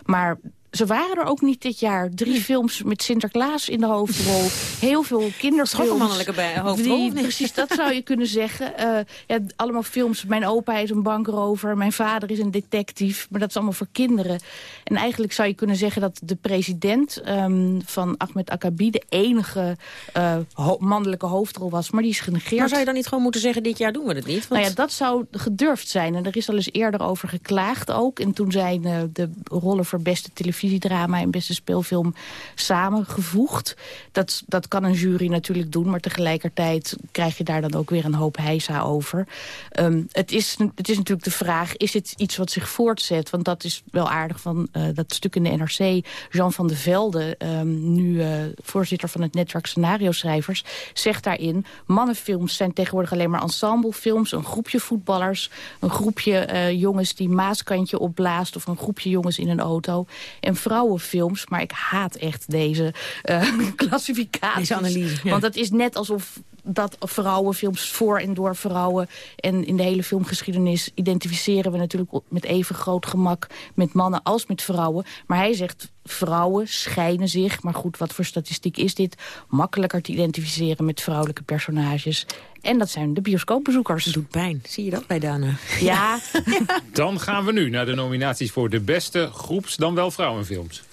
Maar ze waren er ook niet dit jaar. Drie films met Sinterklaas in de hoofdrol. Heel veel kinderfilms. Schok een mannelijke bij- hoofdrol, Die-? Precies, dat zou je kunnen zeggen. Eh, ja, allemaal films. Mijn opa is een bankrover. Mijn vader is een detective. Maar dat is allemaal voor kinderen. En eigenlijk zou je kunnen zeggen dat de president ehm, van Ahmed Akabi... de enige eh, ho- mannelijke hoofdrol was. Maar die is genegeerd. Maar zou je dan niet gewoon moeten zeggen, dit jaar doen we het niet? Want... Nou ja, dat zou gedurfd zijn. En er is al eens eerder over geklaagd ook. En toen zijn eh, de rollen voor beste televisiedrama en beste speelfilm samengevoegd. Dat, dat kan een jury natuurlijk doen, maar tegelijkertijd krijg je daar dan ook weer een hoop heisa over. Ehm, het, is, het is natuurlijk de vraag, is het iets wat zich voortzet? Want dat is wel aardig van eh, dat stuk in de NRC. Jean van de Velde, ehm, nu eh, voorzitter van het netwerk Scenario Schrijvers, zegt daarin... mannenfilms zijn tegenwoordig alleen maar ensemblefilms. Een groepje voetballers, een groepje eh, jongens die maaskantje opblaast... of een groepje jongens in een auto. En vrouwenfilms, maar ik haat echt deze eh klassificatie. Deze analyse, ja. Want het is net alsof dat vrouwenfilms voor en door vrouwen... en in de hele filmgeschiedenis identificeren we natuurlijk met even groot gemak... met mannen als met vrouwen. Maar hij zegt vrouwen schijnen zich, maar goed, wat voor statistiek is dit... makkelijker te identificeren met vrouwelijke personages. En dat zijn de bioscoopbezoekers. doet pijn, zie je dat bij Dana? Ja, Dan gaan we nu naar de nominaties voor de beste groeps dan wel vrouwenfilms.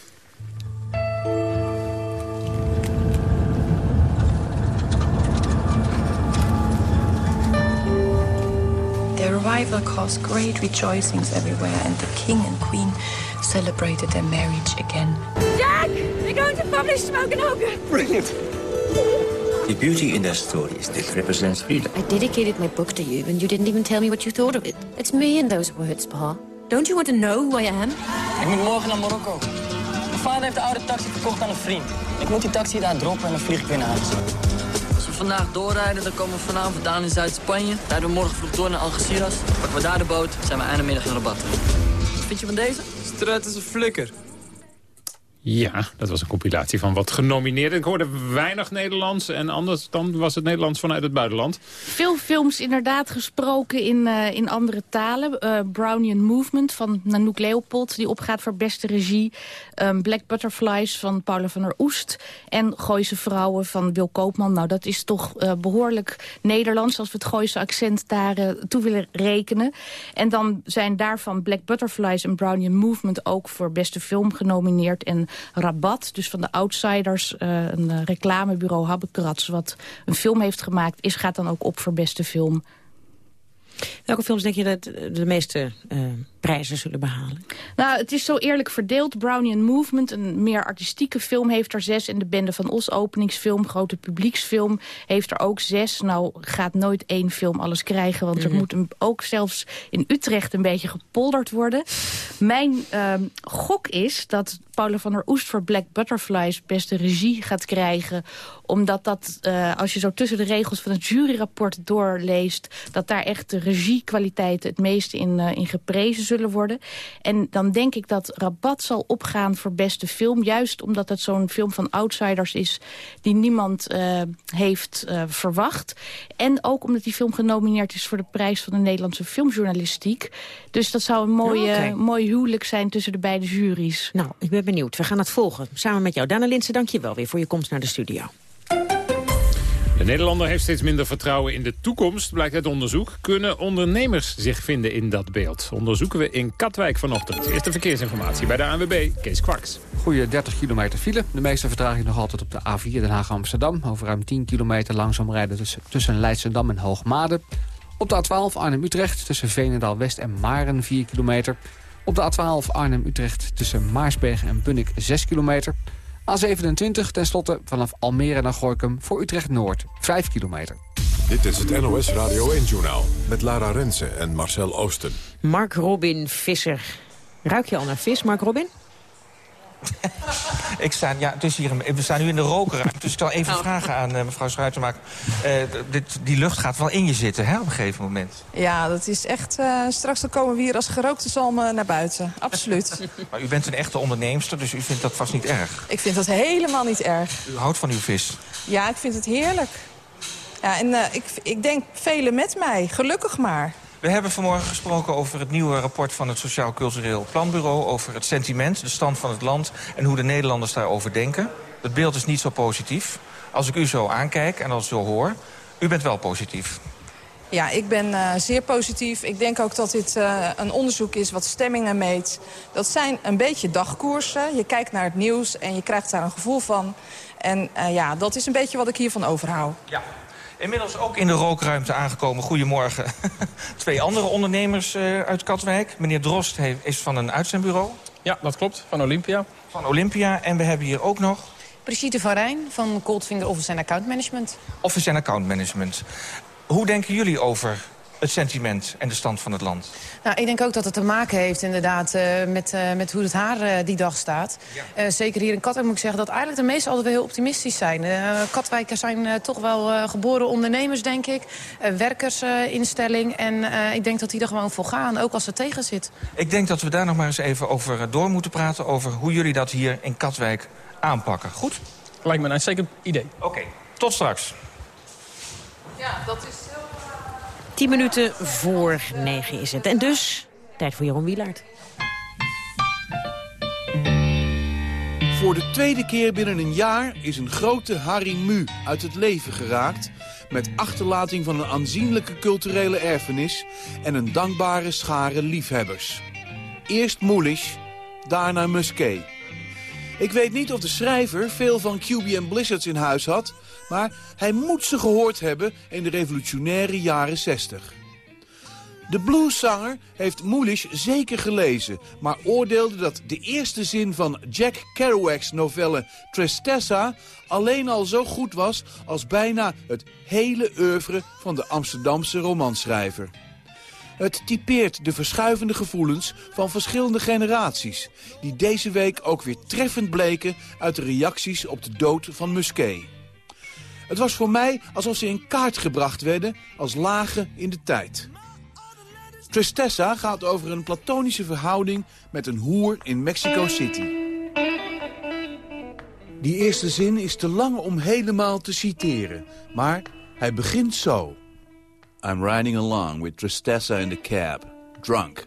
Their arrival caused great rejoicings everywhere, and the king and queen celebrated their marriage again. Jack! They're going to publish Smoke and Ogre! Brilliant. The beauty in their story is that it represents freedom. I dedicated my book to you, and you didn't even tell me what you thought of it. It's me in those words, Pa. Don't you want to know who I am? Ik moet morgen naar Marokko. Mijn vader heeft de oude taxi verkocht aan een vriend. Ik moet die taxi daar droppen en dan vlieg ik weer naar huis. Vandaag doorrijden, dan komen we vanavond aan in Zuid-Spanje. Rijden we morgen vroeg door naar Algeciras. Pakken we daar de boot, zijn we einde middag in Rabat. Wat vind je van deze? Struit is een flikker. Ja, dat was een compilatie van wat genomineerd. Ik hoorde weinig Nederlands en anders dan was het Nederlands vanuit het buitenland. veel films inderdaad gesproken in, eh, in andere talen. Eh, Brownian Movement van Nanook Leopold, die opgaat voor beste regie. Ehm, Black Butterflies van Paula van der Oest. En Gooise Vrouwen van Wil Koopman. Nou, dat is toch eh, behoorlijk Nederlands... als we het Gooise accent daar toe willen rekenen. En dan zijn daarvan Black Butterflies en Brownian Movement... ook voor beste film genomineerd. En Rabat, dus van de Outsiders, eh, een reclamebureau Habbekrats... wat een film heeft gemaakt, is, gaat dan ook op voor beste film. Welke films denk je dat de meeste eh, prijzen zullen behalen? Nou, het is zo eerlijk verdeeld. Brownian Movement, een meer artistieke film, heeft er zes. En de Bende van Os openingsfilm, grote publieksfilm, heeft er ook zes. Nou, gaat nooit één film alles krijgen. Want er Mhm. moet een, ook zelfs in Utrecht een beetje gepolderd worden. Mijn ehm, gok is dat Paula van der Oest voor Black Butterflies beste regie gaat krijgen. Omdat dat, eh, als je zo tussen de regels van het juryrapport doorleest... dat daar echt de regiekwaliteiten het meeste in, eh, in geprezen zullen worden. En dan denk ik dat Rabat zal opgaan voor beste film. Juist omdat het zo'n film van outsiders is die niemand eh, heeft verwacht. En ook omdat die film genomineerd is voor de prijs van de Nederlandse filmjournalistiek. Dus dat zou een mooie, Oké. mooi huwelijk zijn tussen de beide juries. Nou, ik ben benieuwd. We gaan het volgen. Samen met jou. Dana Linsen, dank je wel weer voor je komst naar de studio. De Nederlander heeft steeds minder vertrouwen in de toekomst, blijkt uit onderzoek. Kunnen ondernemers zich vinden in dat beeld? Onderzoeken we in Katwijk vanochtend. Eerste verkeersinformatie bij de ANWB, Kees Kwaks. Goeie 30 kilometer file. De meeste vertraging nog altijd op de A4 Den Haag-Amsterdam. Over ruim 10 kilometer langzaam rijden tussen, Leidschendam en Hoogmade. Op de A12 Arnhem-Utrecht tussen Veenendaal-West en Maren 4 kilometer. Op de A12 Arnhem-Utrecht tussen Maarsbergen en Bunnik 6 kilometer. A27 tenslotte vanaf Almere naar Gorkum voor Utrecht-Noord 5 kilometer. Dit is het NOS Radio 1-journaal met Lara Rensen en Marcel Oosten. Mark Robin Visser. Ruik je al naar vis, Mark Robin? Ik sta, ja, het is hier een, we staan nu in de rokerruimte, dus ik zal even Oh. vragen aan eh, mevrouw Schruitenmaak. Eh, dit, die lucht gaat wel in je zitten, hè, op een gegeven moment. Ja, dat is echt... eh, straks dan komen we hier als gerookte zalmen naar buiten. Absoluut. Maar u bent een echte onderneemster, dus u vindt dat vast niet erg. ik vind dat helemaal niet erg. U houdt van uw vis. Ja, ik vind het heerlijk. Ja, en eh, ik, ik denk velen met mij. Gelukkig maar. We hebben vanmorgen gesproken over het nieuwe rapport van het Sociaal Cultureel Planbureau... over het sentiment, de stand van het land en hoe de Nederlanders daarover denken. Het beeld is niet zo positief. Als ik u zo aankijk en als zo hoor, u bent wel positief. Ja, ik ben eh, zeer positief. Ik denk ook dat dit eh, een onderzoek is wat stemmingen meet. Dat zijn een beetje dagkoersen. Je kijkt naar het nieuws en je krijgt daar een gevoel van. En eh, ja, dat is een beetje wat ik hiervan overhoud. Ja. Inmiddels ook in de rookruimte aangekomen. Goedemorgen. Twee andere ondernemers eh, uit Katwijk. Meneer Drost heeft, is van een uitzendbureau. Ja, dat klopt. Van Olympia. Van Olympia. En we hebben hier ook nog Brigitte van Rijn van Coldfinger Office and Account Management. Office en Account Management. Hoe denken jullie over het sentiment en de stand van het land? Nou, ik denk ook dat het te maken heeft inderdaad eh, met, eh, met hoe het haar eh, die dag staat. Eh, zeker hier in Katwijk moet ik zeggen dat eigenlijk de meesten altijd wel heel optimistisch zijn. Eh Katwijkers zijn eh, toch wel eh, geboren ondernemers, denk ik. Eh, werkersinstelling. en eh, ik denk dat die er gewoon voor gaan, ook als het tegen zit. Ik denk dat we daar nog maar eens even over door moeten praten... over hoe jullie dat hier in Katwijk aanpakken. Goed? Lijkt me een zeker idee. Oké, tot straks. Ja, dat is... Tien minuten voor negen is het. En dus, tijd voor Jeroen Wielaert. Voor de tweede keer binnen een jaar is een grote Harry Mu uit het leven geraakt... met achterlating van een aanzienlijke culturele erfenis... en een dankbare schare liefhebbers. Eerst Moelish, daarna Musquet. Ik weet niet of de schrijver veel van QB Blizzards in huis had... maar hij moet ze gehoord hebben in de revolutionaire jaren 60. De blueszanger heeft Moelish zeker gelezen... maar oordeelde dat de eerste zin van Jack Kerouac's novelle Tristessa... alleen al zo goed was als bijna het hele oeuvre van de Amsterdamse romanschrijver. Het typeert de verschuivende gevoelens van verschillende generaties... die deze week ook weer treffend bleken uit de reacties op de dood van Musquet. Het was voor mij alsof ze in kaart gebracht werden als lagen in de tijd. Tristessa gaat over een platonische verhouding met een hoer in Mexico City. Die eerste zin is te lang om helemaal te citeren, maar hij begint zo. I'm riding along with Tristessa in the cab, drunk,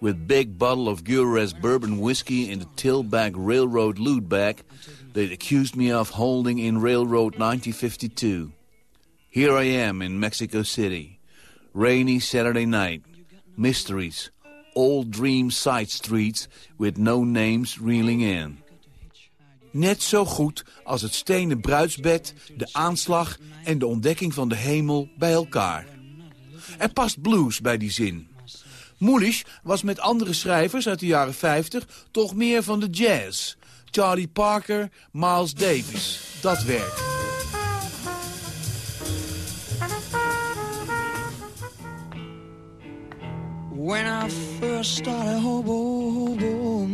with big bottle of Gures bourbon whiskey in the tailback railroad loot bag they accused me of holding in railroad 1952. Here I am in Mexico City, rainy Saturday night, mysteries, old dream side streets with no names reeling in. Net zo goed als het stenen bruidsbed, de aanslag en de ontdekking van de hemel bij elkaar. Er past blues bij die zin. Moelish was met andere schrijvers uit de jaren 50 toch meer van de jazz. Charlie Parker, Miles Davis, dat werk. When I first started hobo, hobo.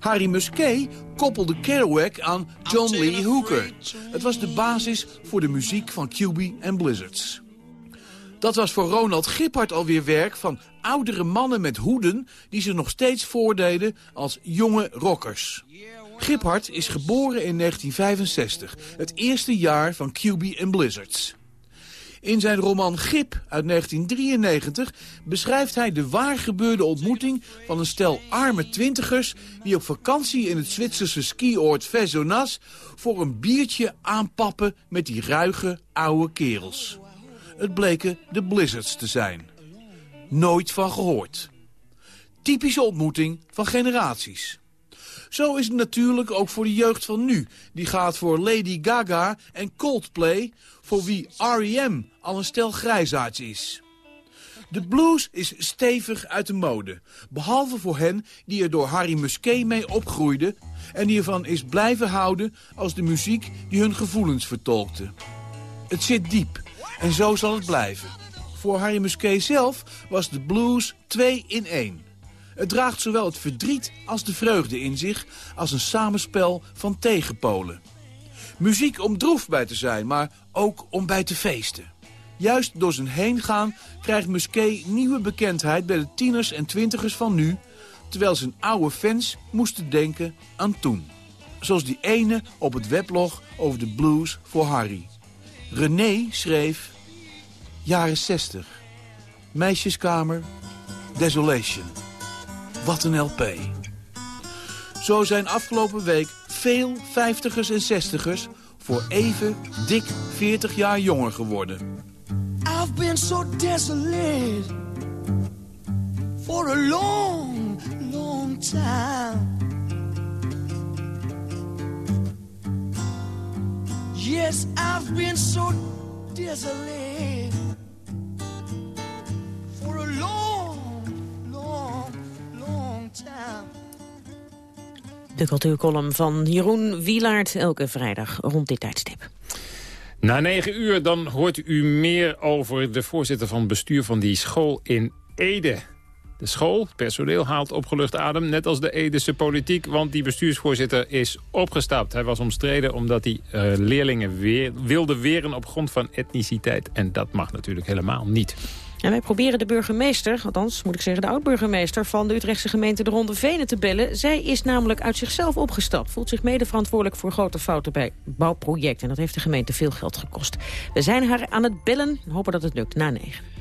Harry Musquet koppelde Kerouac aan John Lee Hooker. Het was de basis voor de muziek van QB en Blizzards. Dat was voor Ronald Gippard alweer werk van oudere mannen met hoeden... die ze nog steeds voordeden als jonge rockers. Gippard is geboren in 1965, het eerste jaar van QB en Blizzards. In zijn roman Gip uit 1993 beschrijft hij de waargebeurde ontmoeting van een stel arme twintigers die op vakantie in het Zwitserse skioord Vezonas voor een biertje aanpappen met die ruige oude kerels. Het bleken de Blizzards te zijn. Nooit van gehoord. Typische ontmoeting van generaties. Zo is het natuurlijk ook voor de jeugd van nu. Die gaat voor Lady Gaga en Coldplay, voor wie R.E.M. al een stel grijsaards is. De blues is stevig uit de mode. Behalve voor hen die er door Harry Musquet mee opgroeiden... en die ervan is blijven houden als de muziek die hun gevoelens vertolkte. Het zit diep en zo zal het blijven. Voor Harry Musquet zelf was de blues twee in één. Het draagt zowel het verdriet als de vreugde in zich als een samenspel van tegenpolen. Muziek om droef bij te zijn, maar ook om bij te feesten. Juist door zijn heengaan krijgt Musquet nieuwe bekendheid bij de tieners en twintigers van nu... terwijl zijn oude fans moesten denken aan toen. Zoals die ene op het weblog over de blues voor Harry. René schreef... Jaren 60. Meisjeskamer. Desolation. Wat een LP. Zo zijn afgelopen week veel vijftigers en zestigers voor even dik 40 jaar jonger geworden. I've been so desolate for a long, long time. Yes, I've been so desolate for a long, long, long time. De cultuurcolumn van Jeroen Wielaert elke vrijdag rond dit tijdstip. Na negen uur dan hoort u meer over de voorzitter van bestuur van die school in Ede. De school, personeel haalt opgelucht adem, net als de Edese politiek... want die bestuursvoorzitter is opgestapt. Hij was omstreden omdat hij uh, leerlingen weer, wilde weren op grond van etniciteit. En dat mag natuurlijk helemaal niet. En wij proberen de burgemeester, althans moet ik zeggen de oud-burgemeester... van de Utrechtse gemeente de Ronde Venen te bellen. Zij is namelijk uit zichzelf opgestapt. Voelt zich mede verantwoordelijk voor grote fouten bij bouwprojecten. En dat heeft de gemeente veel geld gekost. We zijn haar aan het bellen en hopen dat het lukt na negen.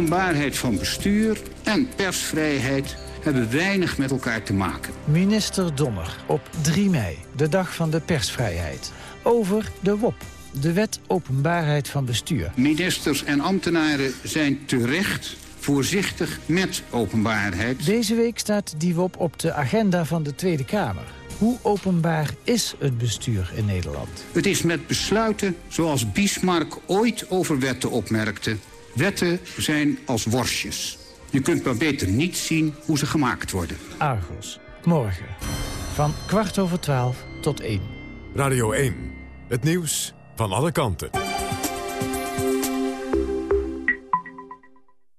Openbaarheid van bestuur en persvrijheid hebben weinig met elkaar te maken. Minister Donner op 3 mei, de dag van de persvrijheid. Over de WOP, de wet openbaarheid van bestuur. Ministers en ambtenaren zijn terecht voorzichtig met openbaarheid. Deze week staat die WOP op de agenda van de Tweede Kamer. Hoe openbaar is het bestuur in Nederland? Het is met besluiten zoals Bismarck ooit over wetten opmerkte... Wetten zijn als worstjes. Je kunt maar beter niet zien hoe ze gemaakt worden. Argos, morgen. Van kwart over twaalf tot één. Radio 1, het nieuws van alle kanten.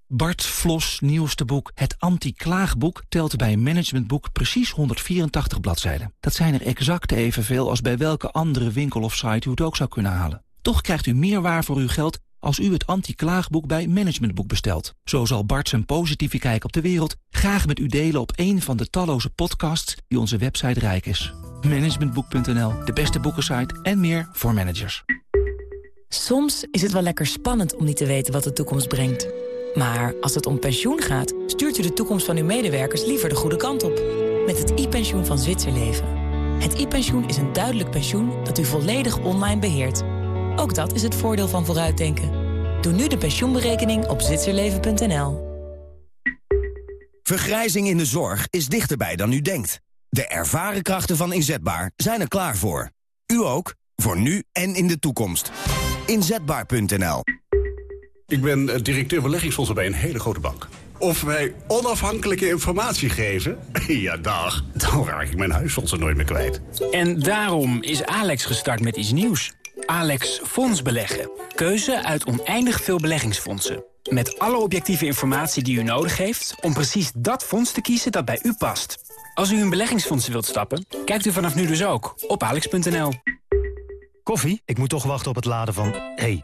Bart Vlos nieuwste boek Het Anti-Klaagboek telt bij een managementboek precies 184 bladzijden. Dat zijn er exact evenveel als bij welke andere winkel of site u het ook zou kunnen halen. Toch krijgt u meer waar voor uw geld als u het anti-klaagboek bij Managementboek bestelt. Zo zal Bart zijn positieve kijk op de wereld graag met u delen op een van de talloze podcasts die onze website rijk is. Managementboek.nl, de beste boekensite en meer voor managers. Soms is het wel lekker spannend om niet te weten wat de toekomst brengt. Maar als het om pensioen gaat, stuurt u de toekomst van uw medewerkers liever de goede kant op. Met het e-pensioen van Zwitserleven. Het e-pensioen is een duidelijk pensioen dat u volledig online beheert. Ook dat is het voordeel van vooruitdenken. Doe nu de pensioenberekening op zwitserleven.nl. Vergrijzing in de zorg is dichterbij dan u denkt. De ervaren krachten van Inzetbaar zijn er klaar voor. U ook, voor nu en in de toekomst. Inzetbaar.nl Ik ben eh, directeur beleggingsfondsen bij een hele grote bank. Of wij onafhankelijke informatie geven? Ja, dag. Dan raak ik mijn huisfondsen nooit meer kwijt. En daarom is Alex gestart met iets nieuws. Alex Fonds Beleggen. Keuze uit oneindig veel beleggingsfondsen. Met alle objectieve informatie die u nodig heeft... om precies dat fonds te kiezen dat bij u past. Als u in beleggingsfondsen wilt stappen, kijkt u vanaf nu dus ook op alex.nl. Koffie? Ik moet toch wachten op het laden van... Hey,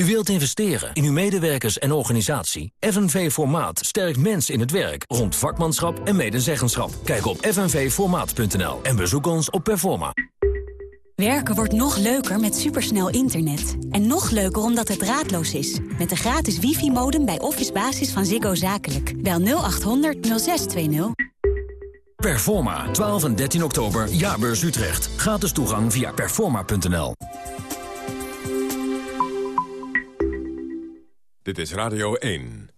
U wilt investeren in uw medewerkers en organisatie? FNV Formaat sterkt mensen in het werk rond vakmanschap en medezeggenschap. Kijk op fnvformaat.nl en bezoek ons op Performa. Werken wordt nog leuker met supersnel internet. En nog leuker omdat het draadloos is. Met de gratis wifi-modem bij Office Basis van Ziggo Zakelijk. Bel 0800 0620. Performa, 12 en 13 oktober, Jaarbeurs Utrecht. Gratis toegang via performa.nl. Dit is Radio 1.